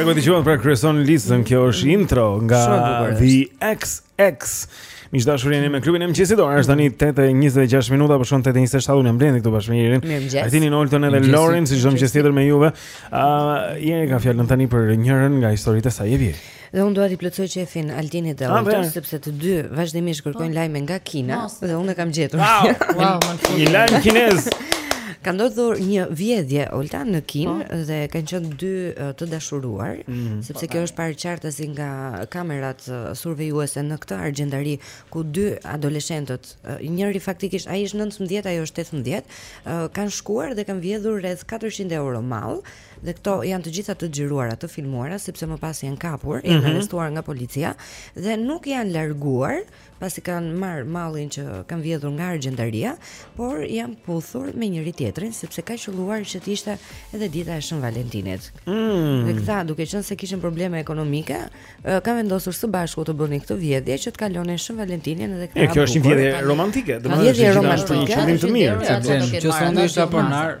Ja ku dëgjuam për Krison Listen, kjo është intro nga The XX. Miq të dashur jeni me klubin e mëngjesit, ora është tani 8:26 minuta, po shkon 8:27 unë jam Blendi këtu bashkë me Jerin, Altinin, Oltën edhe Lorin, si çdo mëngjes tjetër me juve. Ëh, uh, Jeri ka fjalën tani për njërën nga historitë e saj e vjetër. Dhe unë dua t'i plotësoj qejfin Altinit dhe Oltës, sepse të dy vazhdimisht kërkojnë po. lajme nga Kina dhe unë e kam gjetur. Wow, një lajm kinez. Ka ndodhur një vjedhje Olta në Kinë po. dhe kanë qenë dy të dashuruar, mhm. sepse kjo është parë qartazi nga kamerat survejuese në këtë argjendari ku dy adoleshentët, njëri faktikisht ai është 19, ajo është 18, kanë shkuar dhe kanë vjedhur rreth 400 euro mall Dhe këto janë të gjitha të xhiruara, të filmuara sepse më pas janë kapur, janë mm -hmm. arrestuar nga policia dhe nuk janë larguar pasi kanë marrë mallin që kanë vjedhur nga argjendaria, por janë puthur me njëri tjetrin sepse ka qelluar që të ishte edhe dita e Shën Valentinit. Mm. Dhe këta duke qenë se kishin probleme ekonomike, kanë vendosur së bashku të bënin këtë vjedhje që të kalonin Shën Valentinin edhe këta. Kjo është një vjedhje romantike, domethënë është një romantike, një qëllim të mirë, sepse nëse unë isha pronar,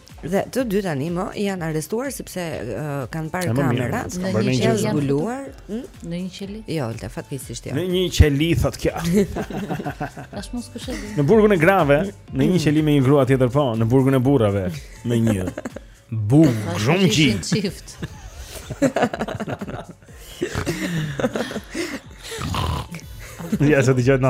Dhe të dy tanimë janë arrestuar sepse uh, kanë parë kamerat në një qeli janë zbuluar hm? në një qeli. Jo, Olta fatkeqësisht jo. Në një qeli thotë kjo. Tash mos kush e di. Në burgun e grave, në një qeli me një grua tjetër po, në burgun e burrave me një. Bum, grumji. Çift. Ja, sa ti jeni.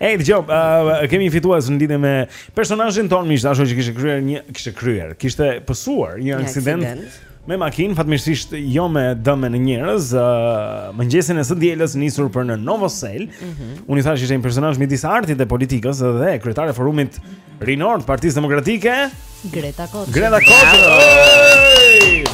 Ej, hey, Job, uh, kemi fituar në lidhje me personazhin tonë miq të dashur që kishte kryer një kishte kryer, kishte pësuar një aksident, aksident. me makinë, fatmirësisht jo me dëme në njerëz, uh, mëngjesin e së dielës nisur për në Novosel. Mm -hmm. Unë i thashë ishte një personazh midis artit dhe politikës dhe kryetar i forumit Rinor të Partisë Demokratike, Greta Koçi. Greta Koçi.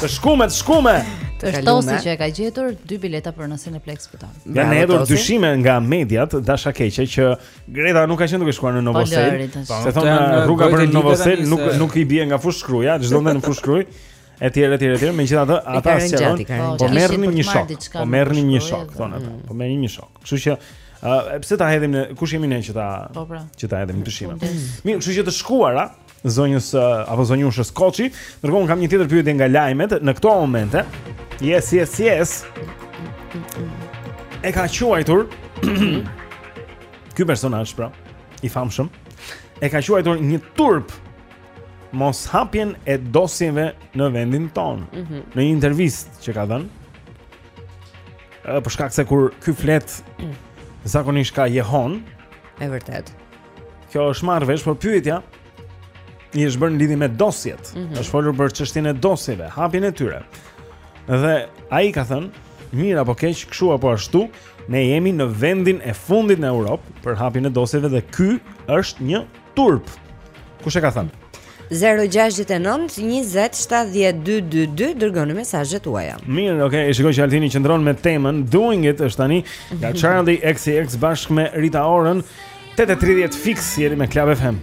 Të shkume, të shkume. Është Tosi që e ka gjetur dy bileta për në Cineplexx fiton. Kanë hedhur dyshime nga mediat dashakeqe që Greta nuk ka qenë duke shkuar në po, Novosel. Po, se thonë rruga për Novosel nuk nuk i bie nga Fushë-Kruja, ç'donte në Fushë-Krujë. Etj etj etj, megjithatë ata sqarojnë, po merrnim një shok, po merrnim një shok, thonë ata. Mm. Po merrnim një shok. Kështu që ë pse ta hedhim ne, kush jemi ne që ta po, pra. që ta hedhim në dyshim. Mirë, kështu që të shkuara zonjës apo zonjushës Koçi. Ndërkohë unë kam një tjetër pyetje nga lajmet në këto momente. Yes, yes, yes. E ka quajtur Ky personazh pra, i famshëm, e ka quajtur një turp moshapjen e dosjeve në vendin tonë. Mm -hmm. Në një intervistë që ka dhënë, për shkak se kur ky flet zakonisht ka jehonë, e vërtetë. Kjo është marrë vesh, por pyetja i është bërë në lidhje me dosjet. Mm -hmm. Është folur për çështjen e dosjeve, hapjen e tyre. Dhe ai ka thënë, mirë apo keq, kështu apo ashtu, ne jemi në vendin e fundit në Europë për hapjen e dosjeve dhe ky është një turp. Kush e ka thënë? Zero gjashtëdhjetë e nëntë njëzet shtatëdhjetë dy dy dy dërgoni mesazhet tuaja. Mirë, okay, e shikoj që Altini qëndron me temën. Doing It është tani nga Charlie XCX bashkë me Rita Orën. 8:30 fiks jeni me Club FM.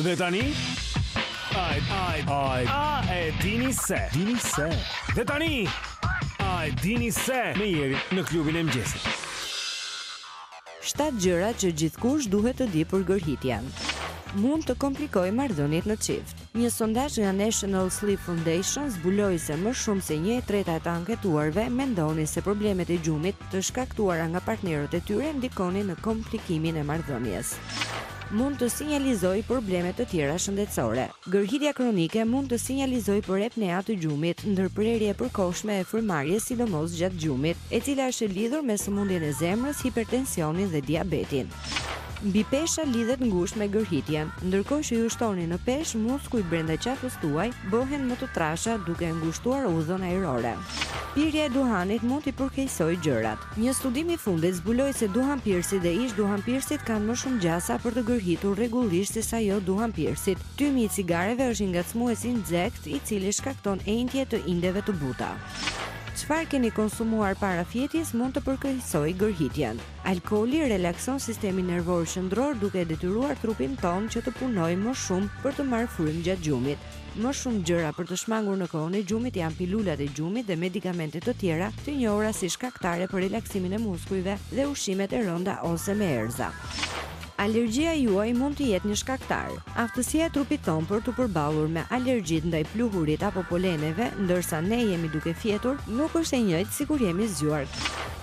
Dhe tani Ai, ai, ai A e dini se Dini se Dhe tani A e dini se Me Jerin në klubin e mëngjesit 7 gjëra që gjithkush duhet të dijë për gërhitjen Mund të komplikojë marrëdhëniet në çift Një sondazh nga National Sleep Foundation zbuloi se më shumë se një e treta e të anketuarve mendonin se problemet e gjumit të shkaktuara nga partnerët e tyre ndikonin në komplikimin e marrëdhënies. Mund të sinjalizojë probleme të tjera shëndetësore. Gërhitja kronike mund të sinjalizojë për apnea të gjumit, ndërprerje e përkohshme e frymëmarrjes sidomos gjatë gjumit, e cila është e lidhur me sëmundjen e zemrës, hipertensionin dhe diabetin. Mbipesha lidhet ngushtë me gërhitjen. Ndërkohë që ju shtoni në peshë, muskujt brenda qafës tuaj bëhen më të trasha duke e ngushtuar udhën ajrore. Pirja e duhanit mund t'i përkeqësojë gjërat. Një studim i fundit zbuloi se duhanpirësit dhe ish-duhanpirësit kanë më shumë gjasa për të gërhitur rregullisht sesa jo duhanpirësit. Tymi i cigareve është një ngacmues i nxehtë, i cili shkakton enjtje të indeve të buta. Çfarë keni konsumuar para fjetjes mund të përkeqësojë gërhitjen. Alkooli relakson sistemin nervor qendror duke e detyruar trupin tonë që të punojë më shumë për të marrë frymë gjatë gjumit. Më shumë gjëra për të shmangur në kohën e gjumit janë pilulat e gjumit dhe medikamentet të tjera të njohura si shkaktare për relaksimin e muskujve dhe ushqimet e rënda ose me erëza. Alergjia juaj mund të jetë një shkaktar. Aftësia e trupit tonë për t'u përballur me alergjitë ndaj pluhurit apo poleneve ndërsa ne jemi duke fjetur nuk është e njëjtë sikur jemi zgjuar.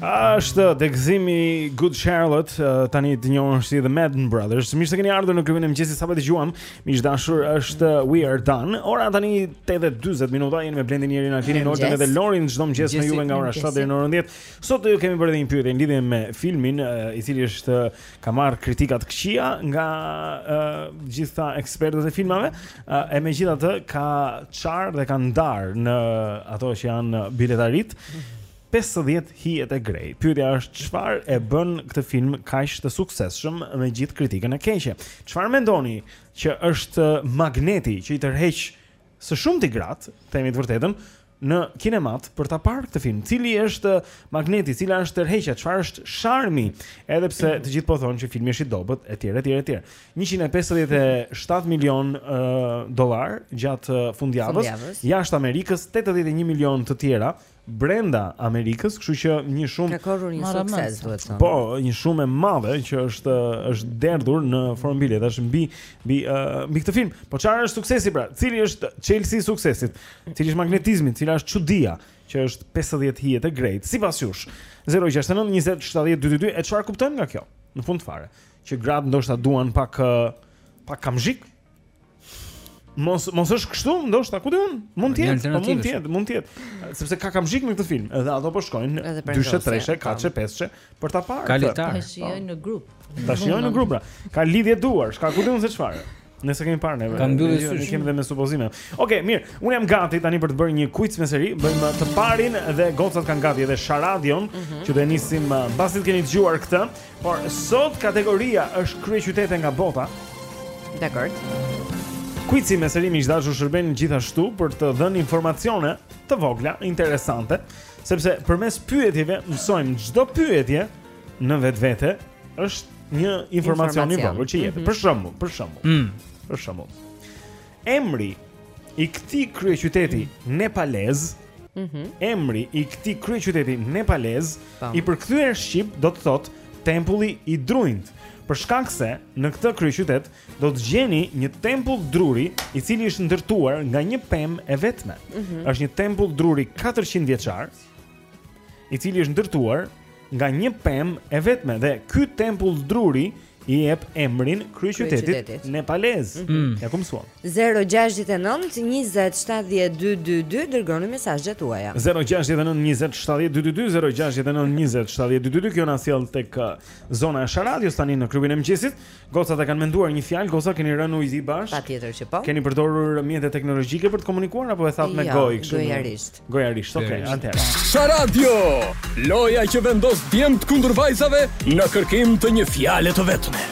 Është dëgjimi Good Charlotte uh, Tani të njohur si The Madden Brothers Mirë se keni ardhur në klubin e mëngjesit Sapo dëgjuam Miq të dashur është We Are Done Ora tani 8.20 minuta Jeni me Blendin Erin Altinin Oriolën edhe Lorin Çdo mëngjes me juve nga ora 7 deri në orën 10 Sot ne ju kemi bërë dhe një pyetje Në lidhje me filmin uh, I cili është uh, ka marrë kritika të këqija Nga uh, gjithë ekspertët e filmave uh, E megjithatë ka çarë dhe ka ndarë Në ato që janë biletaritë 50 hijet e Greit. Pyetja është çfarë e bën këtë film kaq të suksesshëm me gjithë kritikën e keqe? Çfarë mendoni që është magneti që i tërheq së shumti gratë, themi të vërtetën, në kinemat për ta parë këtë film? Cili është magneti, cila është tërheqja, çfarë është sharmi? Edhe pse të gjithë po thonë që filmi është i dobët etj etj etj. 157 milion uh, dollarë gjatë fundjavës, jashtë Amerikës 81 milion të tjera brenda Amerikës, kështu që një shumë ka korrur një sukses duhet të thonë. Po, një shumë e madhe që është është derdhur në formë biletash mbi mbi uh, mbi këtë film. Po çfarë është suksesi pra? Cili është çelësi i suksesit? Cili është magnetizmi? Cila është çudia që është 50 hijet e Greit? Sipas jush, 0692070222 e çfarë kuptojmë nga kjo? Në fund fare, që gratë ndoshta duan pak pak kamzhik, Mos mos është kështu, ndoshta ku di unë? Mund të jetë, po mund të jetë, mund të jetë. Sepse ka kamzhik në këtë film, edhe ato po shkojnë dyshe, treshe, po. katërshe, pesëshe për ta parë. Ka litar. Ta shijojnë në grup. Ta shijojnë në grup. Pra. Ka lidhje duarsh, ka ku di unë se çfarë. Ne s'e kemi parë neve. Ka mbyllje sysh. Ne jemi dhe me supozime. Okej, okay, mirë. Unë jam gati tani për të bërë një quiz me seri. Bëjmë të parin dhe gocat kanë gati edhe Sharadion mm -hmm. që do të nisim uh, mbasi të keni dëgjuar këtë. Por sot kategoria është kryeqytete nga bota. Dakor. Kuici me seri miq të dashur shërben gjithashtu për të dhënë informacione të vogla, interesante, sepse përmes pyetjeve mësojmë çdo pyetje në vetvete është një informacion i vogël që jepet. Mm -hmm. Për shembull, për shembull. Mm. Për shembull. Emri i këtij kryeqyteti nepalez, Mhm. emri i këtij kryeqyteti nepalez Po. i përkthyer në shqip do të thotë tempulli i drunjtë. Për shkak se në këtë kryeqytet do të gjeni një tempull druri, i cili është ndërtuar nga një pemë e vetme. Mhm. Është një tempull druri 400 vjeçar. i cili është ndërtuar nga një pemë e vetme dhe ky tempull druri i jep emrin kryeqytetit nepalez. Mm -hmm. Ja ku mësuam. 069 2070222 dërgoni mesazhet tuaja. 069 2070222 069 2070222 kjo na sjell tek uh, zona e Sharadios tani në klubin e mëngjesit. Gocat e kanë menduar një fjalë, goca keni rënë ujdi bashkë. Patjetër që po. Keni përdorur mjete teknologjike për të komunikuar apo e thatë me gojë kështu? Jo, gojarisht. Gojarisht, ok, atëherë. Sharadio, loja që vendos djemt kundër vajzave në kërkim të një fjale të vetme.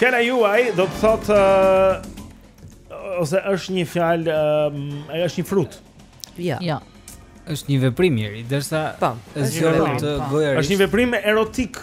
Fjala juaj do të thotë uh, ose është një fjalë, uh, është një frut. Ja. Ja. Është një veprim i ri, derisa po, është një veprim të gojarisht. Është një veprim erotik.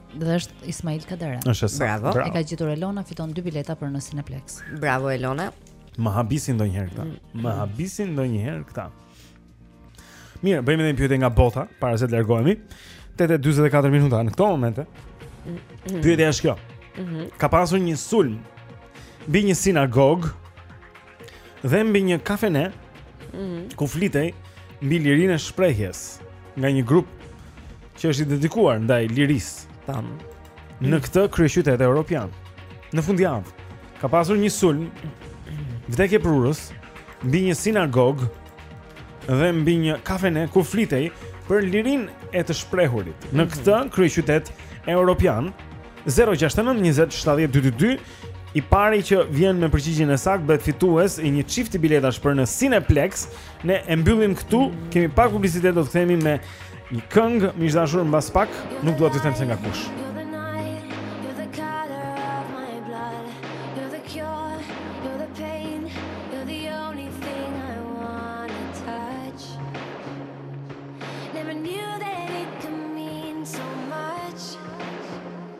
Dhe është Ismail Kadare. Është sa. Bravo. Bravo. E ka gjetur Elona, fiton dy bileta për në Cineplex. Bravo Elona. Më habisin ndonjëherë këta. Mm. Më habisin ndonjëherë këta. Mirë, bëjmë edhe një pyetje nga bota para se të largohemi. 8:44 minuta në këto momente. Mm -hmm. Pyetja është kjo. Mm -hmm. Ka pasur një sulm mbi një sinagogë Dhe mbi një kafene, mm -hmm. ku flitej mbi lirinë e shprehjes nga një grup që është i dedikuar ndaj lirisë mm -hmm. në këtë kryeqytet evropian. Në fundjavë ka pasur një sulm vdekjeprurës mbi një sinagogë dhe mbi një kafene ku flitej për lirinë e të shprehurit në mhm. këtë kryeqytet europian 069 20 70 222 I pari që vjen me përgjigjen e saktë bëhet fitues i një çifti biletash për në Cineplex. Ne e mbyllim këtu. Kemi pak publicitet, do të kthehemi me një këngë miq të dashur mbas pak, nuk dua të them se nga kush.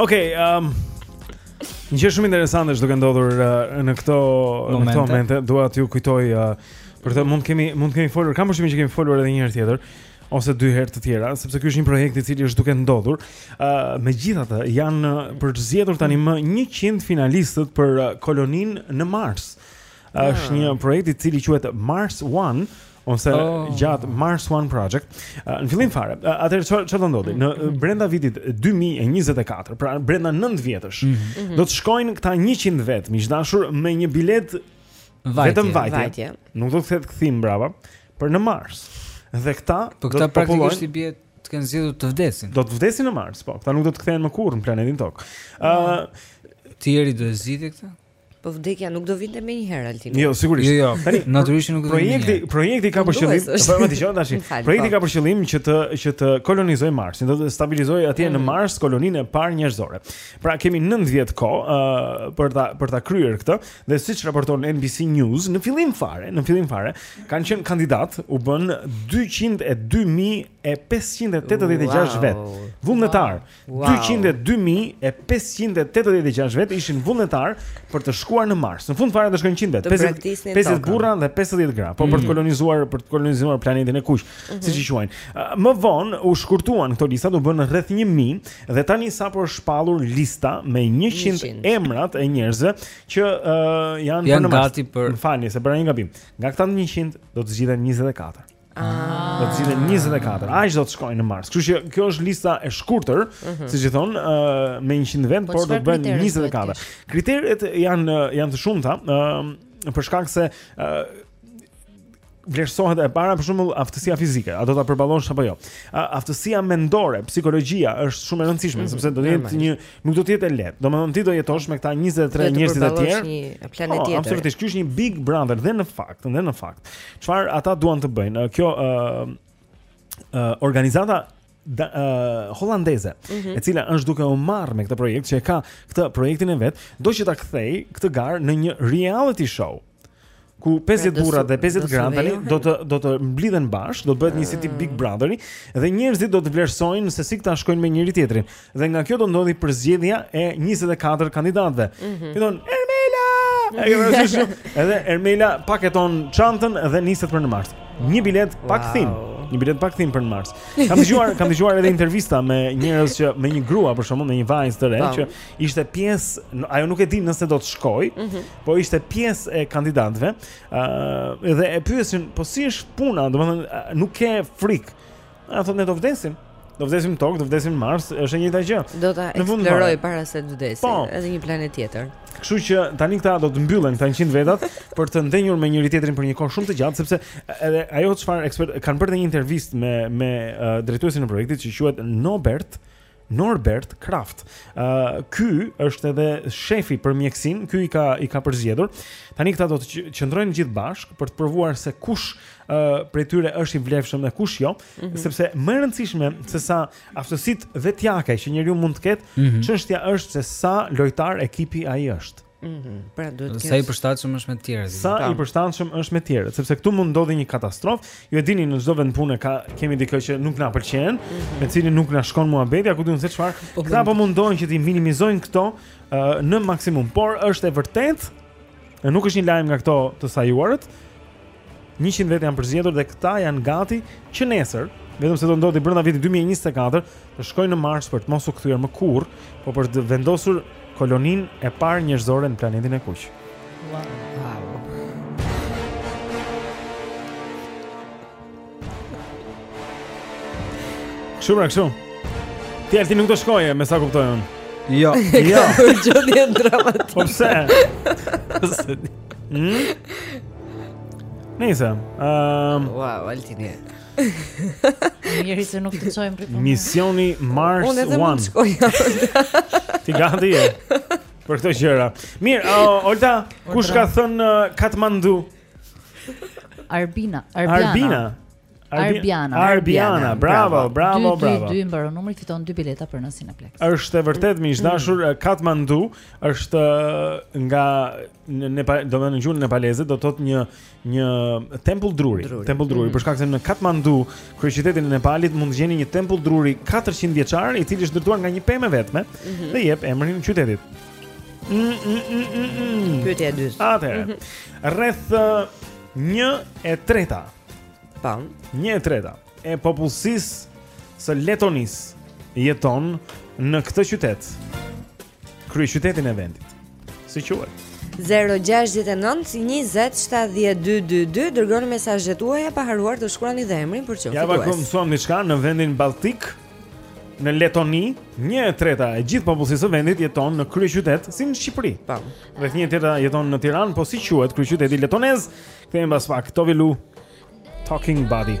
Okej, okay, um Një gjë shumë interesante është duke ndodhur uh, në këto në këto momente, dua t'ju kujtoj uh, për këtë mund kemi mund kemi folur, kam përshtypjen që kemi folur edhe një herë tjetër ose dy herë të tjera, sepse ky është një projekt i cili është duke ndodhur. Ë, uh, megjithatë, janë uh, përzgjedhur tani më 100 finalistët për uh, koloninë në Mars. Uh, është një projekt i cili quhet Mars One, ose oh. gjatë Mars One Project. Uh, në fillim fare, uh, atëherë çfarë çfarë do ndodhi? Në mm. brenda vitit 2024, pra brenda 9 vjetësh, mm -hmm. do të shkojnë këta 100 vet, miq të dashur, me një bilet vajtje, vetëm vajtje. vajtje. Nuk do të ketë kthim mbrapa, për në Mars. Dhe këta po këta praktikisht i bie të kenë zgjedhur të vdesin. Do të vdesin në Mars, po. Këta nuk do të kthehen më kurrë në planetin Tokë. Ëh, uh, ti a do ta zgjidhje këtë? Po vdekja nuk do vinte menjëherë Altin. Jo, sigurisht. Jo, jo. Tani natyrisht nuk do vinte. Projekti, projekti ka për qëllim, po më dëgjon tash. Projekti po. ka për qëllim që të që të kolonizojë Marsin, do të stabilizojë atje në mm. Mars koloninë e parë njerëzore. Pra kemi 9 vjet kohë uh, për ta për ta kryer këtë dhe siç raporton NBC News në fillim fare, në fillim fare kanë qenë kandidat, u bënë 202.586 wow. vet. Vullnetar. Wow. 202.586 vetë ishin vullnetar për të shkuar në Mars. Në fund fare do shkojnë 100 vetë, 50 50 burra dhe 50 gra, po mm. për të mm. kolonizuar për të kolonizuar planetin e kuq, mm -hmm. siç i quajnë. Më vonë u shkurtuan këto lista, u bënë rreth 1000 dhe tani sapo është shpallur lista me 100, 100. emrat e njerëzve që uh, janë, janë gati për në Mars. Për... Më falni se bëra një gabim. Nga këta 100 do të zgjidhen 24. Ah. Do të zgjidhen 24. Aq do të shkojnë në Mars. Kështu që kjo është lista e shkurtër, uh mhm. -huh. siç i thonë, uh, me 100 vetë, po por do të bëhen 24. Kriteret janë janë të shumta, ë uh, për shkak se uh, vlerësohet e para për shembull aftësia fizike, a do ta përballosh apo jo. Aftësia mendore, psikologjia është shumë e rëndësishme mm -hmm. sepse do të jetë një nuk do të jetë e lehtë. Domethënë ti do jetosh me këta 23 njerëz të tjerë. Është një planet oh, tjetër. Absolutisht, ky është një Big Brother dhe në fakt, dhe në fakt. Çfarë ata duan të bëjnë? Kjo ë uh, uh, organizata da, uh, holandeze, mm -hmm. e cila është duke u marrë me këtë projekt që e ka këtë projektin e vet, do që ta kthejë këtë garë në një reality show. ku 50 burra dhe 50 gra tani do të do të mblidhen bashkë, do të bëhet një si tip Big ah. Brotheri dhe njerëzit do të vlerësojnë se si këta shkojnë me njëri-tjetrin. Dhe nga kjo do ndodhi përzgjedhja e 24 kandidatëve. Mm -hmm. Fiton Ermela! Edhe Ermela paketon çantën dhe niset për në Mars. Një bilet pa kthim. Wow. Një bilet pa kthim për në Mars. Kam dëgjuar, kam dëgjuar edhe intervista me njerëz që me një grua për shembull me një vajzë të re që ishte pjesë, ajo nuk e di nëse do të shkojë, mm -hmm. po ishte pjesë e kandidatëve, ë uh, dhe e pyesin, po si është puna, domethënë nuk ke frikë. Ai thotë ne do vdesim. Do vdesim në Tokë, do vdesim në Mars, është e njëjta gjë. Do ta eksploroj para se të vdesim, po, edhe një planet tjetër. Kështu që tani këta do të mbyllen këta 100 vetat për të ndenjur me njëri tjetrin për një kohë shumë të gjatë, sepse edhe ajo çfarë ekspertët kanë bërë një intervistë me me uh, drejtuesin e projektit që quhet Norbert Norbert Kraft. Ë uh, ky është edhe shefi për mjekësinë, ky i ka i ka përzgjedhur. Tani këta do të qëndrojnë gjithë bashkë për të provuar se kush ë uh, prej tyre është i vlefshëm dhe kush jo, mm -hmm. sepse më e rëndësishme se sa aftësitë vetjake që njeriu mund të ketë, mhm. çështja mm -hmm. është se sa lojtar ekipi ai është. Mhm. Pra duhet të kesh. Sa i përshtatshëm është me të tjerët. Sa i përshtatshëm është me të tjerët, sepse këtu mund ndodhi një katastrofë. Ju e dini në çdo vend pune ka kemi dikë që nuk na pëlqen, mm -hmm. me të cilin nuk na shkon muhabeti, apo ku di unë se çfarë. Po, Këta po mundohen që t'i minimizojnë këto uh, në maksimum, por është e vërtetë, nuk është një lajm nga këto të sajuarët, 100 vetë janë përzgjedhur dhe këta janë gati që nesër, vetëm se do ndodhi brenda vitit 2024, të shkojnë në Mars për të mos u kthyer më kurrë, por për të vendosur koloninë e parë njerëzore në planetin e kuq. Wow. Kështu pra kështu. Ti Alti nuk do shkoje, me sa kuptoj unë. Jo, jo. Gjodi e dramat. Po pse? Pse? Hmm? Nisa, ehm, um, wow, Altini. Njeri se nuk të cojmë rripon. Misioni Mars 1. Unë edhe mund të shkoj. Ti gati je. Për këto gjëra. Mirë, uh, Olta, kush ka thënë uh, Kathmandu? Arbina, Arbiana. Arbina. Arbiana. Arbiana, bravo, bravo, bravo. Dy dy mbaron numri fiton dy bileta për në Cineplexx. Është e vërtetë miq të dashur mm. Kathmandu, është nga në në gjuhën nepaleze, do të thotë një një tempull druri, tempull druri, mm. për shkak se në Kathmandu, kryeqytetin e Nepalit, mund të gjeni një tempull druri 400 vjeçar, i cili është ndërtuar nga një pemë e vetme mm -hmm. dhe i jep emrin qytetit. Pyetja e dytë. Atëherë. Mhm. Rreth 1/3. Tan, 1/3 e popullsisë së Letonisë jeton në këtë qytet. Kryeqytetin e vendit. Si quhet? 0692070222 Dërgoni mesazhet tuaja pa harruar të shkruani dhe emrin për që Ja pak mësuam diçka në vendin Baltik Në Letoni, një e treta e gjithë popullsisë së vendit jeton në kryeqytet, si në Shqipëri. Tam. Dhe një e treta jeton në Tiranë, po si quhet kryeqyteti letonez? Kthehemi pas pak. Tove Lo Talking Body.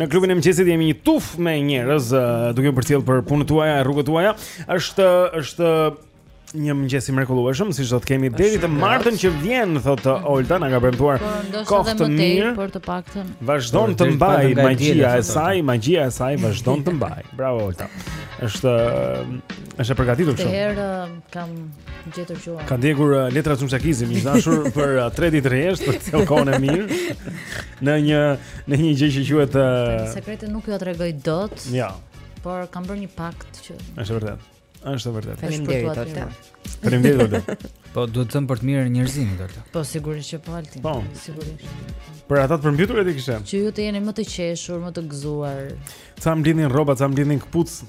Në klubin e mëngjesit jemi një tufë me njerëz duke ju përcjellë për punët tuaja e rrugët tuaja. Është është një mëngjes i mrekullueshëm, siç do të kemi deri të martën që vjen, thotë Olta, na ka premtuar po, kohë të mirë për të paktën. Vazhdon të mbajë magjia e saj, magjia e saj vazhdon të mbajë. Bravo Olta. Është është e përgatitur kështu. Herë um, kam gjetur gjuhën. Ka ndjekur uh, letra të Çakizit, miq të dashur, për uh, tre ditë rresht, për të kohën e mirë. Në një në një gjë që quhet uh... sekretin nuk jua tregoj dot. Jo. Ja. Por kam bërë një pakt që Është vërtet. Është vërtet. Faleminderit Olta. Faleminderit Olta. Po duhet të them për të mirën e njerëzimit Olta. Po sigurisht që po Olta. Po sigurisht. Për ata të përmbytur e ti kishe. Që ju të jeni më të qeshur, më të gëzuar. Ca mblidhin rroba, ca mblidhin këpucë.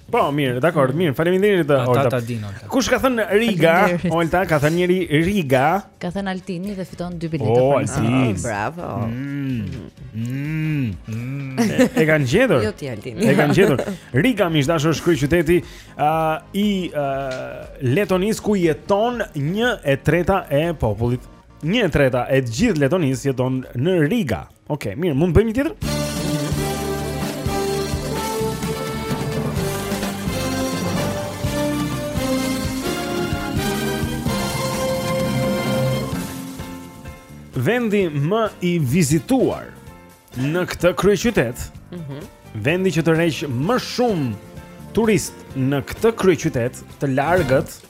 Po, mirë, dakord, mirë. Faleminderit Olta. Ata din Olta. Kush ka thënë Riga? Olta ka thënë njeri Riga. Ka thënë Altini dhe fiton dy bileta oh, për Altin. Oh, bravo. Mm. Mm. Mm. E, e kanë gjetur. Jo ti Altini. E kanë gjetur. Riga miq të dashur është kryeqyteti uh, i uh, Letonisë ku jeton 1/3 e popullit. 1/3 e gjithë Letonisë jeton në Riga. Okej, okay, mirë, mund të bëjmë një tjetër? Vendi më i vizituar në këtë kryeqytet. Mhm. Mm vendi që tërheq më shumë turistë në këtë kryeqytet të largët. Mhm.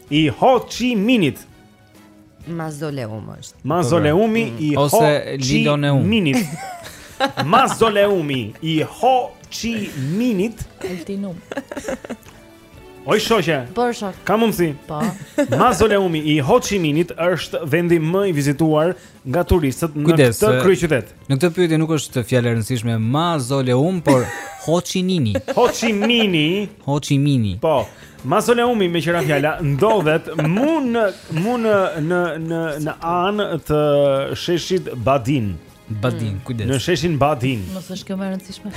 i Ho Chi Minit. Mauzoleum është. Mauzoleumi mm. i Ho Chi Minit. Mauzoleumi i Ho Chi Minit. Altinum. Oj shoqe. Po shok. Ka mundësi. Po. Mauzoleumi i Ho Chi Minit është vendi më i vizituar nga turistët në Kujdes, këtë kryeqytet. Në këtë pyetje nuk është fjalë e rëndësishme Mauzoleum, por Ho Chi Mini. Ho Chi Mini. Ho Chi Mini. Po. Mauzoleumi meqë ra fjala ndodhet mu në mu në në në në anë të sheshit Badin. Badin, mm. kujdes. Në sheshin Badin. Mos është kjo më e rëndësishme.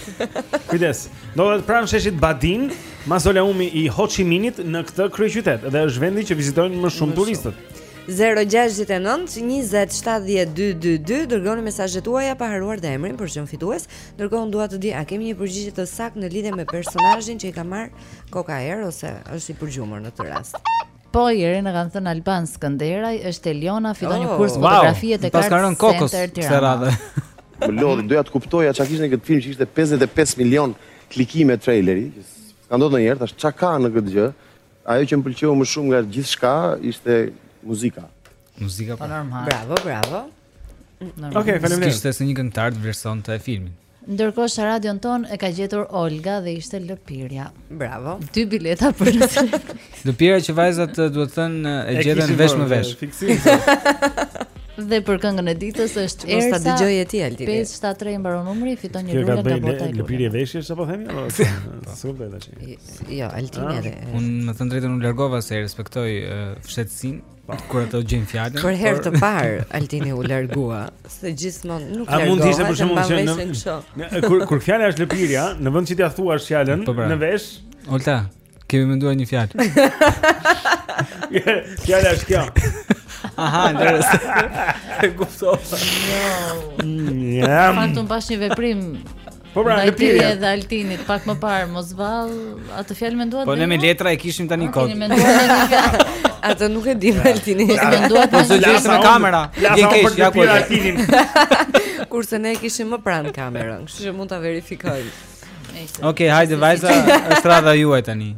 Kujdes. Ndodhet pranë sheshit Badin, mauzoleumi i Ho Chi Minhit në këtë kryeqytet dhe është vendi që vizitojnë më shumë turistët. 0-6-9-27-12-2 Dërgoni mesazhet tuaja pa harruar dhe emrin për të qenë fitues Dërgoni dua të di a kemi një përgjigje të saktë në lidhje me personazhin që i ka marrë koka erë ose është i përgjumur në këtë rast. Po, veri në kanë thënë Alban Skënderaj, është Eliona, fiton një oh, kurs fotografie të kartë center kokës, Tirana. Radhe. Më lodhi, doja të kuptoja që ça kishte në këtë film që ishte 55 milion klikime traileri, ka ndodhë ndonjëherë, ça ka në këtë gjë, ajo që më pëlqeu më shumë nga gjithçka, ishte muzika. Muzika po. po. Bravo, bravo. Okej, okay, faleminderit. Kishte se një këngëtar të vlerësonte filmin. Ndërkohë që radhën tonë e ka gjetur Olga dhe ishte lëpirja. Bravo. Dy bileta për në cirk. lëpirja që vajzat domethënë e gjetën vesh më vesh. dhe për këngën e ditës është Ersa. E dëgjove ti Altin. 573 mbaron numri, fiton një lule nga bota e lëpirje veshi, apo themi apo? Sa vjen tash? Jo, Altini edhe. Unë me thënë të drejtën u largova se e respektoj fshehtësinë. Kur ato gjejnë fjalën. Për herë të parë Altini u largua, se gjithmonë nuk largohet. A mund të ishte për shembull që në kështu. Kur kur fjala është lëpirja, në vend që t'ia thuash fjalën po, pra. në vesh, Olta, kemi menduar një fjalë. Fjala është kjo. Aha, ndërës. E kuptova. Jo. Ja. Faktin bash një veprim Po pra, lëpirje dhe Altinit pak më parë, mos vallë, atë fjalë menduat. Po ne me letra e kishim tani kod. Ne menduat. Atë nuk e di me Altinin. Ne menduat. Po do ta shohim me kamera. Je ke ja ku Altinin. Kurse ne e kishim më pranë kamerën, kështu që mund ta verifikojmë. Okej, hajde vajza, është radha juaj tani.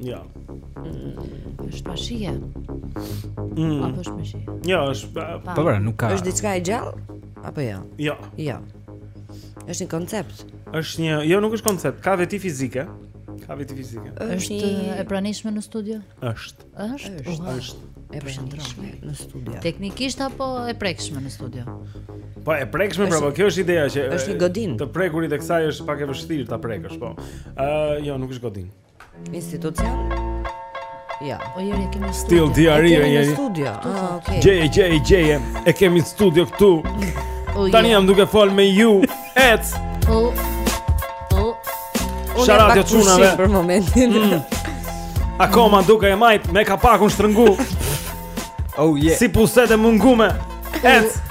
Jo. Mm, është pa shije. Mm. Apo është me shije? Ja, jo, është pa. Pa, po, pra, nuk ka. Është diçka e gjallë? Apo jo? Jo. Jo. Është një koncept. Është një, jo nuk është koncept, ka veti fizike. Ka veti fizike. Është një... e pranishme në studio? Është. Është. Është. Është. është. E pranishme në studio. Teknikisht apo e prekshme në studio? Po e prekshme, pra, po kjo është ideja që është një godinë. Të prekurit e kësaj është pak e vështirë ta prekësh, po. Ë, uh, jo, nuk është godinë. Institucion? Ja. Po, e kemi studio. Still diari jeri. Kemi studio. Ah, okay. Gjeje, gjeje, gjeje. E kemi studio këtu. Oh, Tani jam duke fol me ju. Ec. Oh. Oh. Është radha e çunave për momentin. Mm. Akoma duke e majt me kapakun shtrëngu. Oh yeah. Si puset e mungume. Ec. Oh.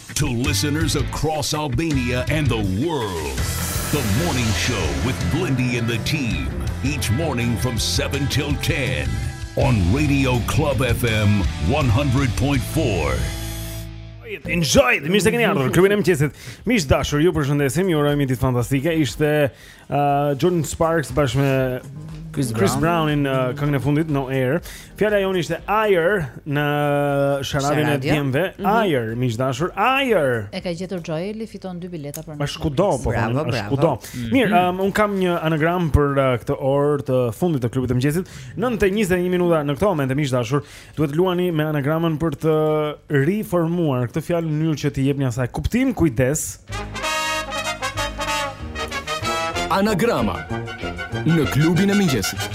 To listeners across Albania and the world, the morning show with Blendi and the team, each morning from 7 till 10 on Radio Club FM 100.4. Enjoy, mirë se keni ardhur. Klubin e mëngjesit. Miq të dashur, ju përshëndesim. Ju urojmë një ditë fantastike. Ishte Uh, Jordin Sparks bashkë me Chris, Chris Brown uh në, këngën e fundit No Air. Fjala jonë ishte ajër në sharadën e djemve. Mm -hmm. Ajër, miq të dashur, ajër. E ka gjetur Joeli, fiton dy bileta për në. Është kudo, po. Bravo, bravo. Është kudo. Mm -hmm. Mirë, um, un kam një anagram për uh, këtë orë të fundit të klubit të mëngjesit. 9:21 minuta në këtë moment, miq të dashur. Duhet të luani me anagramën për të riformuar këtë fjalë në mënyrë që t'i jepni asaj kuptim, kujdes. Anagrama në klubin e mëngjesit.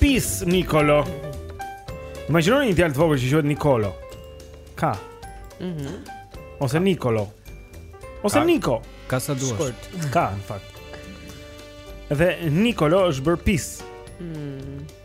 Pis Nikolo. Imagjinoni një djalë të vogël që quhet Nikolo. Ka. Mhm. Mm Ose ka. Nikolo. Ose ka. Niko. Ka sa duash. Shkurt. Ka, në fakt. Dhe Nikolo është bërë pis. Mhm.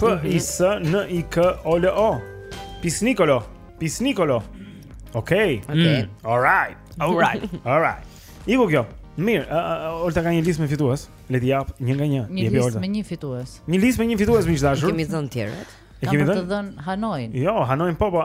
P I S N I K O L O. Pis Nikolo, pis Nikolo. Okej. Okay. Okej. Okay. Mm. All right. All right. All right. Iku kjo. Mirë, uh, Olta ka një listë me fitues. Le t'i japë një nga një. Një listë me një fitues. Një listë me një fitues miq të dashur. Kemi dhënë të tjerët. E kemi dhënë. Kam të dhënë Hanoin. Jo, Hanoin po, po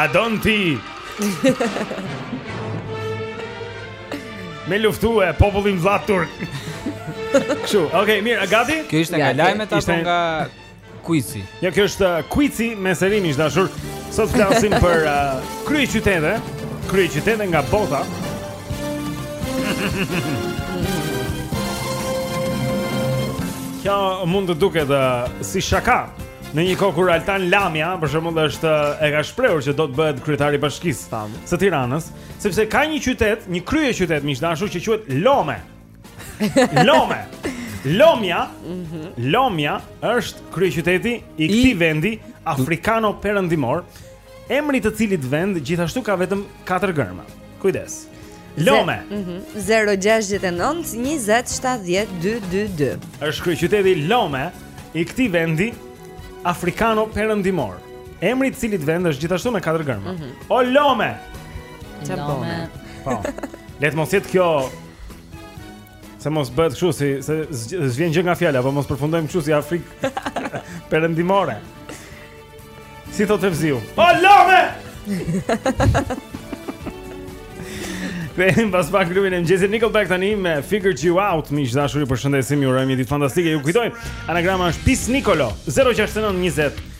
A don ti? Me luftue, populli i vlatur. Kështu, okay, mirë, a gati? Kjo ishte nga lajmet apo nga Kuici. Ja kjo është uh, kuici me seri miq të dashur. Sot flasim për uh, kryeqytete, kryeqytete nga bota. Kjo mund të duket uh, si shaka. Në një kohë kur Artan Lamja, për shembull, është uh, e ka shprehur që do të bëhet kryetari i bashkisë së Tiranës, sepse ka një qytet, një kryeqytet miq të dashur që quhet Lome. Lome. Lomja. Mhm. Lomja është kryeqyteti i këtij vendi afrikano perëndimor, emri i të cilit vend gjithashtu ka vetëm 4 gërma. Kujdes. Lome. Mhm. 069 20 70 222. Është kryeqyteti Lome i këtij vendi afrikano perëndimor. Emri i të cilit vend është gjithashtu me 4 gërma. Mhm. O Lome. Ça bone. Po. Le të mos jetë kjo Se mos bëhet kështu si se s'vjen gjëja nga fjala, po mos përfundojmë kështu si Afrikë perëndimore. Si thotë Fevziu? O Lome. Kthehemi pas pak në klubin e mëngjesit Nickelback tani me Figure You Out. Miq të dashur, ju përshëndesim, ju urojmë një ditë fantastike. Ju kujtoj, anagrama është Pis Nikolo 069 20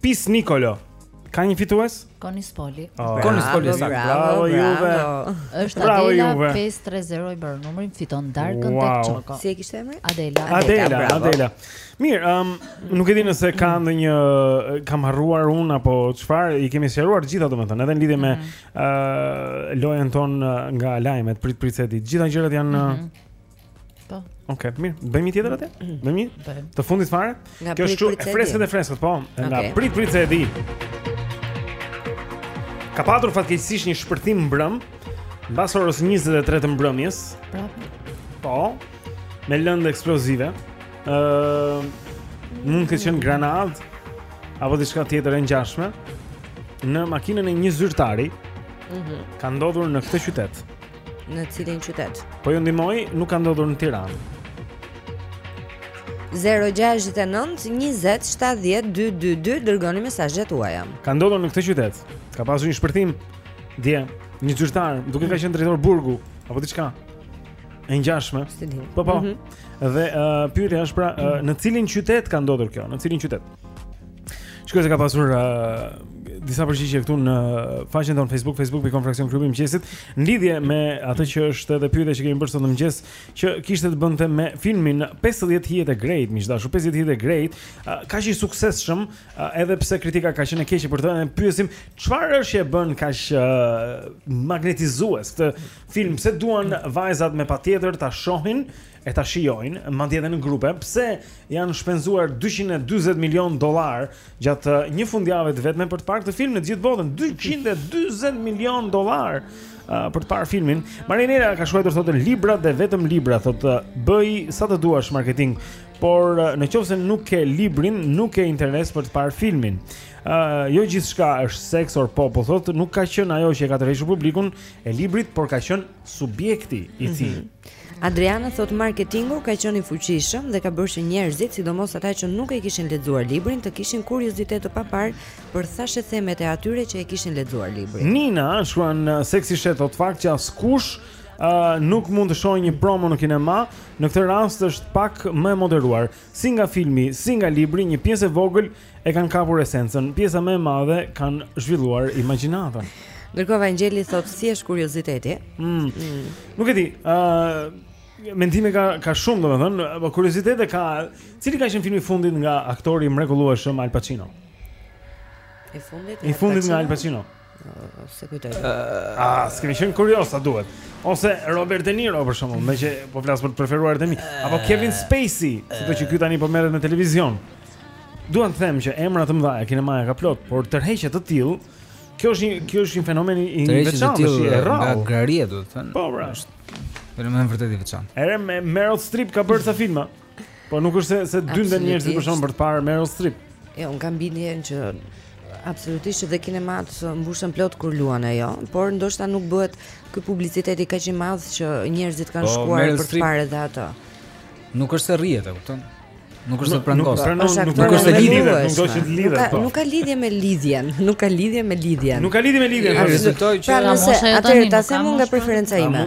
Pis Nikolo. Ka një fitues? Konispoli. Oh, Konispoli sa bravo juve. Është Adela 530 i bën numri fiton darkën wow. tek Çoko. Si e kishte emrin? Adela. Adela, Adela. Bravo. Adela. Mirë, ëm um, nuk e di nëse ka ndonjë kam harruar unë apo çfarë, i kemi sqaruar gjitha domethënë, edhe në lidhje me ë mm -hmm. uh, lojën tonë nga lajmet prit prit se e di. Gjitha gjërat janë mm -hmm. Po. Okej, okay, mirë. Bëjmë një tjetër atë? Mm. Bëjmë një? Bëjmë. Të fundit fare? Nga Kjo është e freskët e freskët, po. Okay. Nga prit prit se e di. Ka patur fatkeqësisht një shpërthim mbrëm, mbas orës 23 të mbrëmjes. Po. Po. Me lëndë eksplozive. Ëh, uh, mund të ketë qenë granatë apo diçka tjetër e ngjashme në makinën e një zyrtari. Mhm. Mm ka ndodhur në këtë qytet. në cilin qytet? Po ju ndihmoj, nuk ka ndodhur në Tiranë. 0-6-9-20-7-10-2-2-2 Dërgoni mesazhet tuaja Ka ndodhur në këtë qytet Ka pasur një shpërthim Dje Një zyrtar Duket ka qenë drejtor burgu Apo diçka E ngjashme Po po mm -hmm. Dhe uh, pyetja është pra uh, Në cilin qytet ka ndodhur kjo Në cilin qytet Shikoj se ka pasur uh, disa përgjigje këtu në faqen tonë Facebook, facebook.com fraksion klubi i mëngjesit. Në lidhje me atë që është edhe pyetja që kemi bërë sot në mëngjes, që kishte të bënte me filmin 50 hijet e Greit, miq të dashur, 50 hijet e Greit, uh, kaq i suksesshëm, uh, edhe pse kritika ka qenë e keqe për të, ne pyesim çfarë është që e bën kaq uh, magnetizues këtë film, pse duan vajzat medoemos patjetër ta shohin e ta shijojnë, madje edhe në grupe, pse janë shpenzuar 240 milion dollarë gjatë uh, një fundjave të vetme për të parë këtë film në të gjithë botën, 240 milion dollarë uh, për të parë filmin. Marinela ka shkruar thotë libra dhe vetëm libra, thotë uh, bëj sa të duash marketing, por uh, në qoftë se nuk ke librin, nuk ke interes për të parë filmin. Uh, jo gjithçka është seks or popull thotë nuk ka qenë ajo që e ka tërhequr publikun e librit, por ka qenë subjekti i mhm. tij. Mm -hmm. Adriana thotë marketingu ka qenë i fuqishëm dhe ka bërë që njerëzit, sidomos ata që nuk e kishin lexuar librin, të kishin kuriozitet të paparë për thashethemet e atyre që e kishin lexuar librin. Nina shkruan uh, seksi shet thotë fakt që askush Uh, nuk mund të shohë një porno në kinema, në këtë rast është pak më e moderuar. Si nga filmi, si nga libri, një pjesë e vogël E kanë kapur esencën, pjesa më e madhe kanë zhvilluar imagjinatën. Ndërkohë Vangjeli thotë thjesht kurioziteti. Mm. Mm. Nuk e di, ë uh, mendime ka ka shumë domethënë, po kuriozitete ka, cili ka qenë filmi i fundit nga aktori i mrekullueshëm Al Pacino? I fundit? I fundit nga Al Pacino. Pacino. Se kujtoj. Ah, s'kemi qenë kuriozë sa duhet. Ose Robert De Niro për shembull, meqë po flas për të preferuarit e mi, apo Kevin Spacey, sido që ky tani po merret me televizion. Dua të them që emra të mëdhenj kinemaja ka plot, por tërheqje të tillë, kjo është një kjo është një fenomen i veçantë, është i rrallë. Nga graria do të thotë. Po, pra. Është fenomen vërtet i veçantë. Edhe Meryl Streep ka bërë sa filma. Po nuk është se se dynden njerëzit për shkak për të parë Meryl Streep. Jo, unë kam bindjen që absolutisht dhe kinemat mbushen plot kur luan ajo, por ndoshta nuk bëhet ky publiciteti kaq i madh që njerëzit kanë po, shkuar për të parë edhe atë. Nuk është se rrihet, e kupton? Nuk është se pranon. Nuk është se lidhet, nuk do të lidhet. Po. Nuk ka lidhje me lidhjen, nuk ka lidhje me lidhjen. Nuk ka lidhje me lidhjen. Rezultoi që pra, mosha e tani. Atëherë ta them unë nga preferenca ime.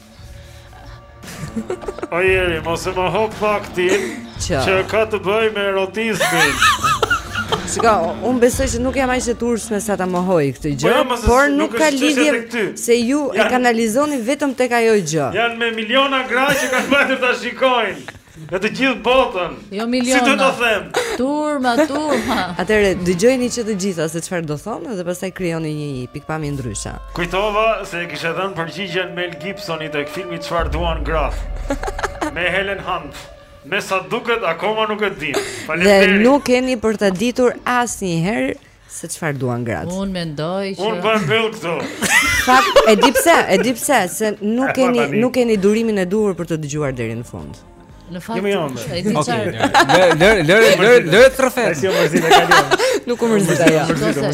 O Jeri, mos e moho faktin që, që ka të bëjë me erotizmin S'ka, unë besoj që nuk jam aq e turpshme sa ta mohoj këtë po gjë po, Por nuk, nuk ka lidhje se ju jan, e kanalizoni vetëm tek ajo gjë Janë me miliona gra që ka të të shikojnë Në të gjithë botën. Jo miliona. Si do të them? Turma, turma. Atëherë dëgjojini që të gjitha se çfarë do thonë dhe pastaj krijoni një pikëpamje ndryshe. Kujtova se e kishe dhënë përgjigjen Mel Gibsoni tek filmi Çfarë duan gratë. Me Helen Hunt. Me sa duket akoma nuk e dini. Faleminderit. Dhe nuk keni për ta ditur asnjëherë Se çfarë duan gratë? Unë mendoj që Unë e mbyll këtu. Fakt, e di pse, e di pse se nuk keni nuk keni durimin e duhur për të dëgjuar deri në fund. Në fakt, jo, e di çfarë. Lë lë lë lë trofe. Ai jo mërzit e kalon. Nuk u mërzit ajo.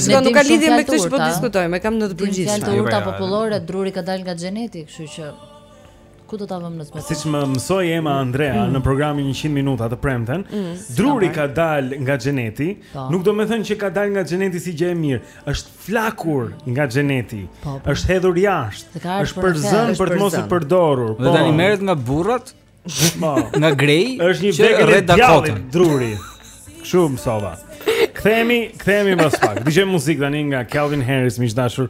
Sot nuk ka lidhje me këtë që po diskutojmë, e kam në të përgjithshme. Fjalë të urta popullore, druri ka dalë nga xheneti, kështu që Ku do ta vëmë në zbatim? Siç më mësoi Ema mm. Andrea mm. në programin 100 minuta të premten, mm. druri ka dalë nga xheneti, po. nuk do me thënë që ka dalë nga xheneti si gjë e mirë, është flakur nga xheneti, po, po. është hedhur jashtë, është përzënë për të mos e përdorur. Dhe tani merret nga burrat, nga dreqi, është një vegël e djallit druri. Kështu mësova. Kthehemi, kthehemi pas pak. Vjen muzikë tani nga Calvin Harris, miq të dashur.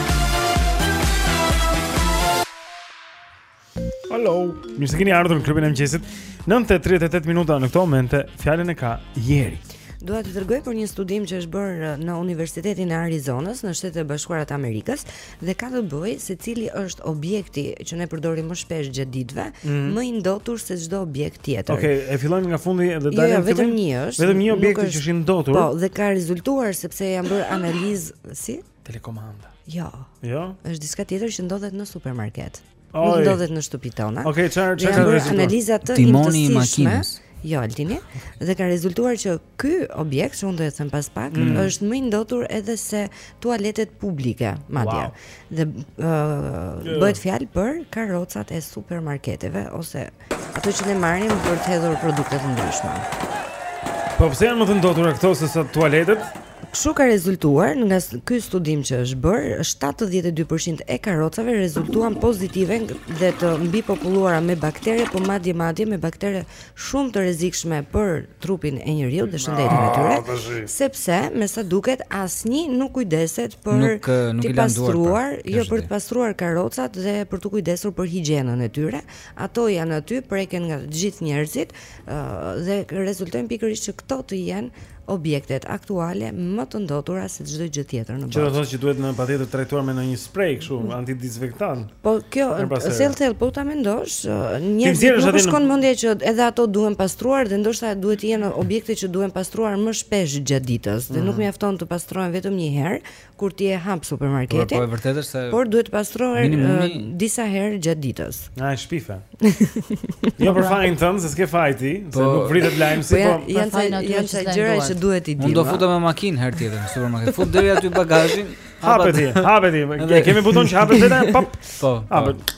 Hello. Mirë se keni ardhur në klubin e mëngjesit. 9:38 minuta në këto momente, fjalën e ka Jeri. Dua të tregoj për një studim që është bërë në Universitetin e Arizonës në Shtetet e Bashkuara të Amerikës dhe ka të bëjë se cili është objekti që ne përdorim më shpesh gjatë ditëve, mm -hmm. më i ndotur se çdo objekt tjetër. Okej, okay, e fillojmë nga fundi dhe jo, dalim jo, vetëm një është. Vetëm një objekt që është i ndotur. Po, dhe ka rezultuar sepse janë bërë analizë si? Telekomanda. Jo. Jo. Është diçka tjetër që ndodhet në supermarket. Nuk ndodhet në shtëpitë tona. Okej, çfarë çfarë? Analiza të imtësishme. Timoni i makinës? Jo, Altini, dhe ka rezultuar që ky objekt, që unë do të them pas pak, mm. është më i ndotur edhe se tualetet publike, madje. Wow. Dhe uh, bëhet fjalë për karrocat e supermarketeve ose Ato që ne marrim për të hedhur produkte të ndryshme. Po pse janë më të ndotura këto se sa tualetet? Kështu ka rezultuar nga ky studim që është bërë, 72% e karrocave rezultuan pozitive dhe të mbipopulluara me bakterie, po madje madje me bakterie shumë të rrezikshme për trupin e njeriut dhe shëndetin e ah, tyre, sepse me sa duket asnjë nuk kujdeset për nuk, eh, nuk të pastruar, pra, jo për të pastruar karrocat dhe për t'u kujdesur për higjienën e tyre, Ato janë aty, preken nga të gjithë njerëzit dhe rezultojnë pikërisht që këto të jenë objektet aktuale më të ndotura se çdo gjë tjetër në botë. Që do të thotë që duhen patjetër trajtuar me ndonjë spray kështu mm. antidizinfektant. Po kjo thellë thellë po ta mendosh, njerëzve nuk u shkon mendja që edhe ato duhen pastruar dhe ndoshta duhet të jenë objekte që duhen pastruar më shpesh gjatë ditës, dhe nuk mm. mjafton të pastrohen vetëm një herë, kur ti e hap supermarketin. Po, po e vërtetë është se por duhet të pastrohen minimumi... uh, disa herë gjatë ditës. Na e shpife. jo për fajin tënd se s'ke faj ti, po, se nuk vritet lajmësi, po. Ja, po janë ca janë ca gjëra që duhet t'i dish. Unë do futem me makinë herë tjetër në supermarket. Fut direkt aty bagazhin. Hape ti, hape ti. Kemi buton që hapet vetë, pop. Po. Hapet.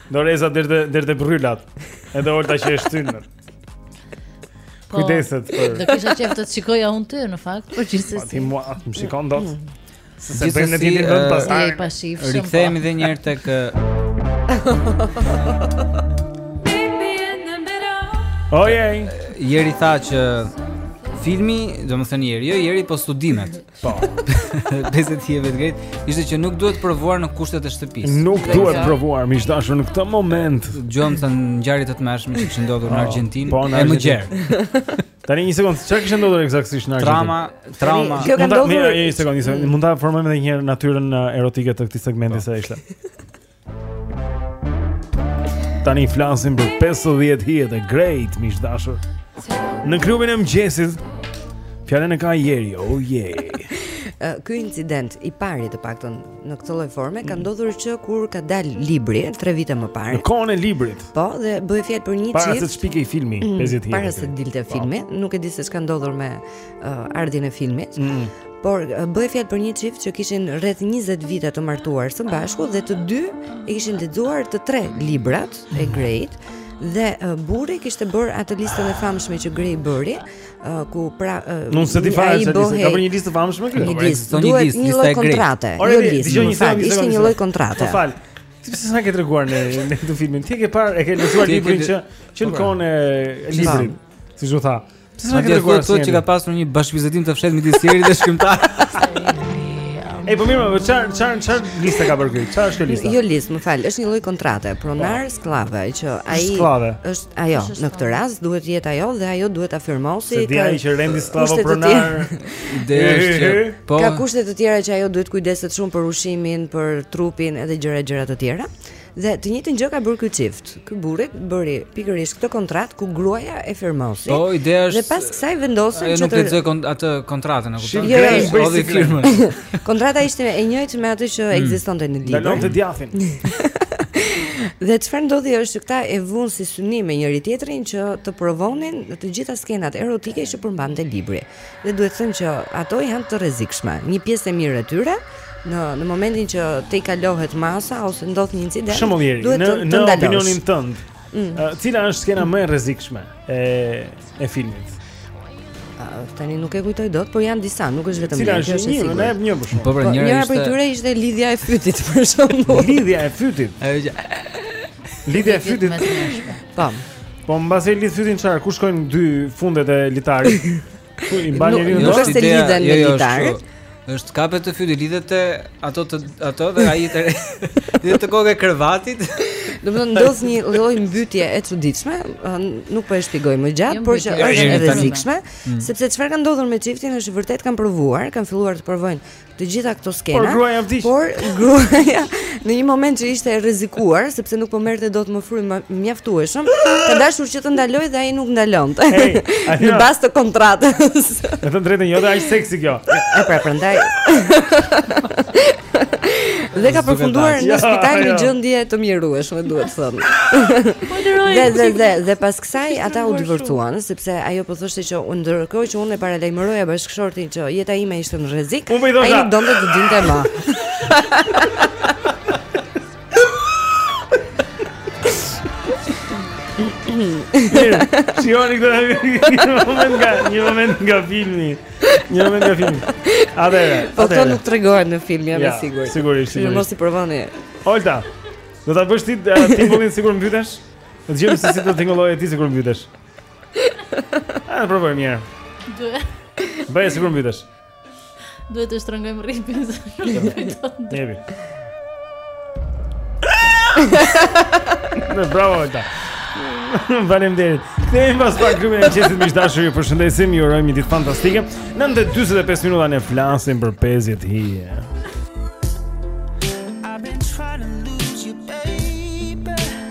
Doreza deri te deri te bërrylat. Edhe Olta që e shtyn. Po, Kujdeset për. Do kisha qejf të shikoja unë ty në fakt, por gjithsesi. Po, ti mua s'më shikon dot. Mm. Se se bëjmë në ditin vënd pas taj po. Rikthehemi dhe një herë te Oh yeah, Jeri tha që Filmi, domethënë Jeri, jo Jeri, po studimet Po. Pesëdhjetë hijet e Greit. Ishte që nuk duhet provuar në kushtet e shtëpisë. Nuk duhet provuar, miq të dashur, në këtë moment. Dëgjuam ngjarje të tmerrshme që kishin ndodhur në po, Argjentinë, po, e më gjerë. Tani një sekond, çka kishte ndodhur eksaktësisht në Argjentinë? Trauma, trauma. Kjo ka ndodhur. Një sekond, një sekond. Mund ta theksojmë edhe një herë natyrën uh, erotike të këtij segmenti po. se ishte. Tani flasim për 50 hijet e Greit, miq të dashur. Në klubin e mëngjesit, fjalën e ka Jeri, oh yeah. Ky incident i pari të paktën në këtë lloj forme ka mm. ndodhur që kur ka dalë libri 3 vite më parë. Në kohën e librit. Po, dhe bëhej fjalë për një çift. Para se të shpikej filmi, 50 mm, hijet. Para se të dilte po. filmi, nuk e di se ç'ka ndodhur me uh, ardhjen e filmit. Mm. Por uh, bëhej fjalë për një çift që kishin rreth 20 vite të martuar së bashku dhe të dy e kishin lexuar të tre librat e mm. Greit dhe uh, burri kishte bërë atë listën e famshme që Grey bëri, uh, ku pra uh, Nuk e di fare se lista, ka bërë një listë të famshme këtu. Një pra, listë, një listë, një lloj kontrate. Pra, jo listë, në fakt, ishte një lloj kontrate. Më fal. Ti pse s'na ke treguar ne ne këtë filmin? Ti e ke parë, e ke lexuar librin që që në kohën e librit. Siç u tha. Pse s'na ke treguar asnjë? Thotë që ka pasur një bashkëbisedim të fshehtë midis Jerit dhe shkrimtares. E po mirë, po çfarë çfarë çfarë liste ka bërë këtu. Çfarë është lista? Jo listë, më fal, është një lloj kontrate, pronar skllave që ai është ajo. Në këtë rast duhet të jetë ajo dhe ajo duhet ta firmosi. S'e dija që rendi skllavopronar. Ideja është që po ka kushte të tjera që ajo duhet të kujdeset shumë për ushqimin, për trupin edhe gjëra gjëra të tjera. Dhe të njëjtën gjë ka bërë ky çift. Ky burri bëri pikërisht këtë kontratë ku gruaja e firmosi. Po, ideja është dhe pas kësaj vendosen që të nuk e lexoi kont atë kontratën, e kupton? Jo, jo, jo, bëri firmën. Kontrata ishte e njëjtë me atë që hmm. ekzistonte në libër. Ndalon të djathin. Dhe çfarë ndodhi është që këta e vunë si synim me njëri-tjetrin që të provonin të gjitha skenat erotike që përmbante libri. Dhe duhet thënë që ato janë të rrezikshme. Një pjesë e mirë e tyre në në momentin që tejkalohet masa ose ndodh një incident, duhet të ndalosh. Në opinionin tënd, mm. cila është skena më e rrezikshme e e filmit? tani nuk e kujtoj dot, por janë disa, nuk është vetëm një, është një, na jep një për shembull. Po pra, njëra ishte. Njëra prej tyre ishte lidhja e fytit për shembull. Lidhja e fytit. Ajo që Lidhja e fytit. Po. Po mbasi lidh fytin çfarë? Ku shkojnë dy fundet e litarit? Ku i mban njëri në dorë? Nuk është lidhen me jo, jo, litarin. Është kapet te fyti lidhet te ato te ato dhe ai të lidhet te koka e krevatit. Do të ndodhë një lloj mbytje e çuditshme, nuk po e shpjegoj më gjatë, por që është e rrezikshme, mm. sepse çfarë ka ndodhur me çiftin është vërtet kanë provuar, kanë filluar të provojnë të gjitha këto skena. Por gruaja vdiq. Por gruaja në një moment që ishte e rrezikuar, sepse nuk po merrte dot më frymë mjaftueshëm, ka dashur që të ndalojë dhe ai nuk ndalonte. Hey, në bazë të kontratës. Në të drejtën jote ai seksi kjo. E pra prandaj. Dhe ka përfunduar në spital në gjendje të mjerueshme, duhet të them. Po dhe dhe dhe pas Kësaj ata u divorcuan sepse ajo po thoshte që ndërkohë që unë e paralajmëroja bashkëshortin që jeta ime ishte në rrezik, po ai nuk donte të dinte më. Mirë, shihoni këtë, një moment nga një moment nga filmi. Një moment nga filmi. A dhe. Po kjo nuk tregohet në film, jam i sigurt. Sigurisht, sigurisht. Ju mos i provoni. Olta. Do ta bësh ti tingullin sikur mbytesh? Do ta gjejmë se si të tingëllojë ti si kur mbytesh A, në provojmë njëherë Duhet bëje si kur mbytesh Duhet të shtrëngojmë rripin se nuk të kujton Njebi Në bravo e ta Faleminderit Këtemi pas pak krybin e qesit miq të dashur Ju përshëndesim, ju urojmë një ditë fantastike 9.25 minuta ne flasim për pezjet hi Yeah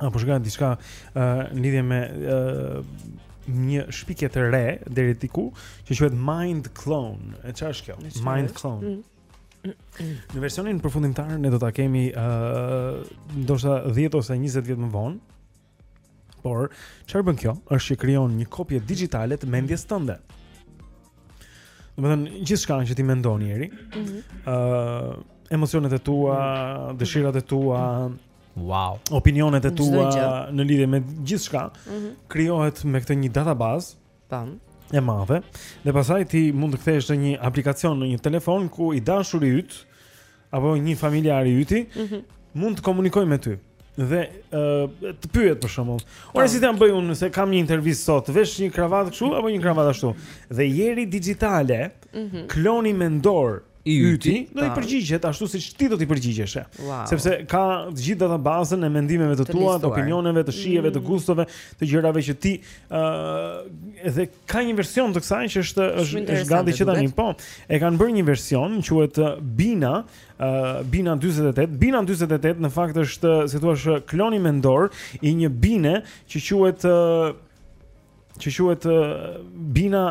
apo ka diçka ë uh, lidhje me ë uh, një shpikje të re deri diku që quhet Mind Clone. E çfarë është kjo? Mind Clone. Mm. Në versionin përfundimtar ne do ta kemi ë uh, ndoshta 10 ose 20 vjet më vonë. Por çfarë bën kjo? Është që krijon një kopje digjitale të mendjes tënde. Domethënë gjithçka që ti mendon Ieri, mhm. ë uh, emocionet e tua, dëshirat e tua, Wow. Opinionet e tua në lidhje me gjithçka mm -hmm. krijohet me këtë një databazë e madhe. Dhe pastaj ti mund të kthehesh në një aplikacion në një telefon ku i dashuri yt apo një familjar i yti mm -hmm. mund të komunikojë me ty dhe uh, të pyet për shembull. Ore, si ta bëj unë se kam një intervistë sot, vesh një kravatë kështu apo një kravatë ashtu. Dhe Ieri digjitale, mm -hmm. kloni mendor i yti do i përgjigjet ashtu siç ti do t'i përgjigjeshe. Wow. Sepse ka të gjithë databazën e mendimeve të, të tua, të opinioneve, të shijeve, mm. të gustove, të gjërave që ti ë uh, dhe ka një version të kësaj që është është është gati që tani. Po, e kanë bërë një version quhet uh, Bina, ë uh, Bina 48. Bina 48 në fakt është, si thua, është kloni mendor i një Bine që quhet uh, që quhet uh, Bina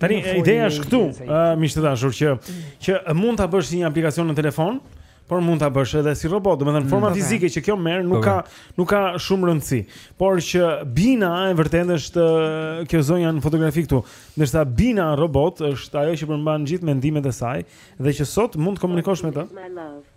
Tani ideja është këtu, miq të dashur që që mund ta bësh si një aplikacion në telefon, por mund ta bësh edhe si robot, domethënë mm, forma fizike që kjo merr nuk ka nuk ka shumë rëndësi. Por që Bina e vërtetë është kjo zonja në fotografi këtu, ndërsa Bina robot është ajo që përmban gjithë mendimet e saj dhe që sot mund të komunikosh me të.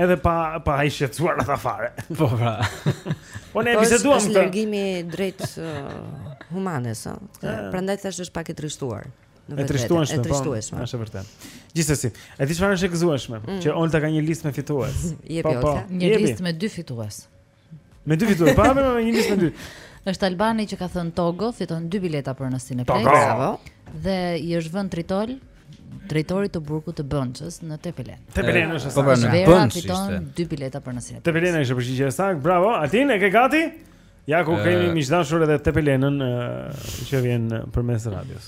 Edhe pa pa i shqetësuar ata fare. Po pra. Po ne po, biseduam këtë. Largimi drejt uh, humanes, ëh. Eh. Prandaj thashë është pak e trishtuar. E trishtueshme, po. Është e vërtetë. Gjithsesi, e di çfarë është e gëzueshme, mm. që Olta ka një listë me fitues. Jepi po, po. Olta, një listë me dy fitues. Me dy fitues, pra me një listë me dy. Është Albani që ka thënë Togo fiton dy bileta për në Cineplex. Bravo. Dhe i është vënë tritol drejtorit të burgut të Bënçës në Tepelenë. Tepelena është sa. Pra, Bënç fiton dy bileta për në Cineplex. Tepelena është përgjigjja e saktë. Bravo. Altin e ke gati? Ja ku e keni miq të dashur edhe Tepelenën që vjen përmes radios.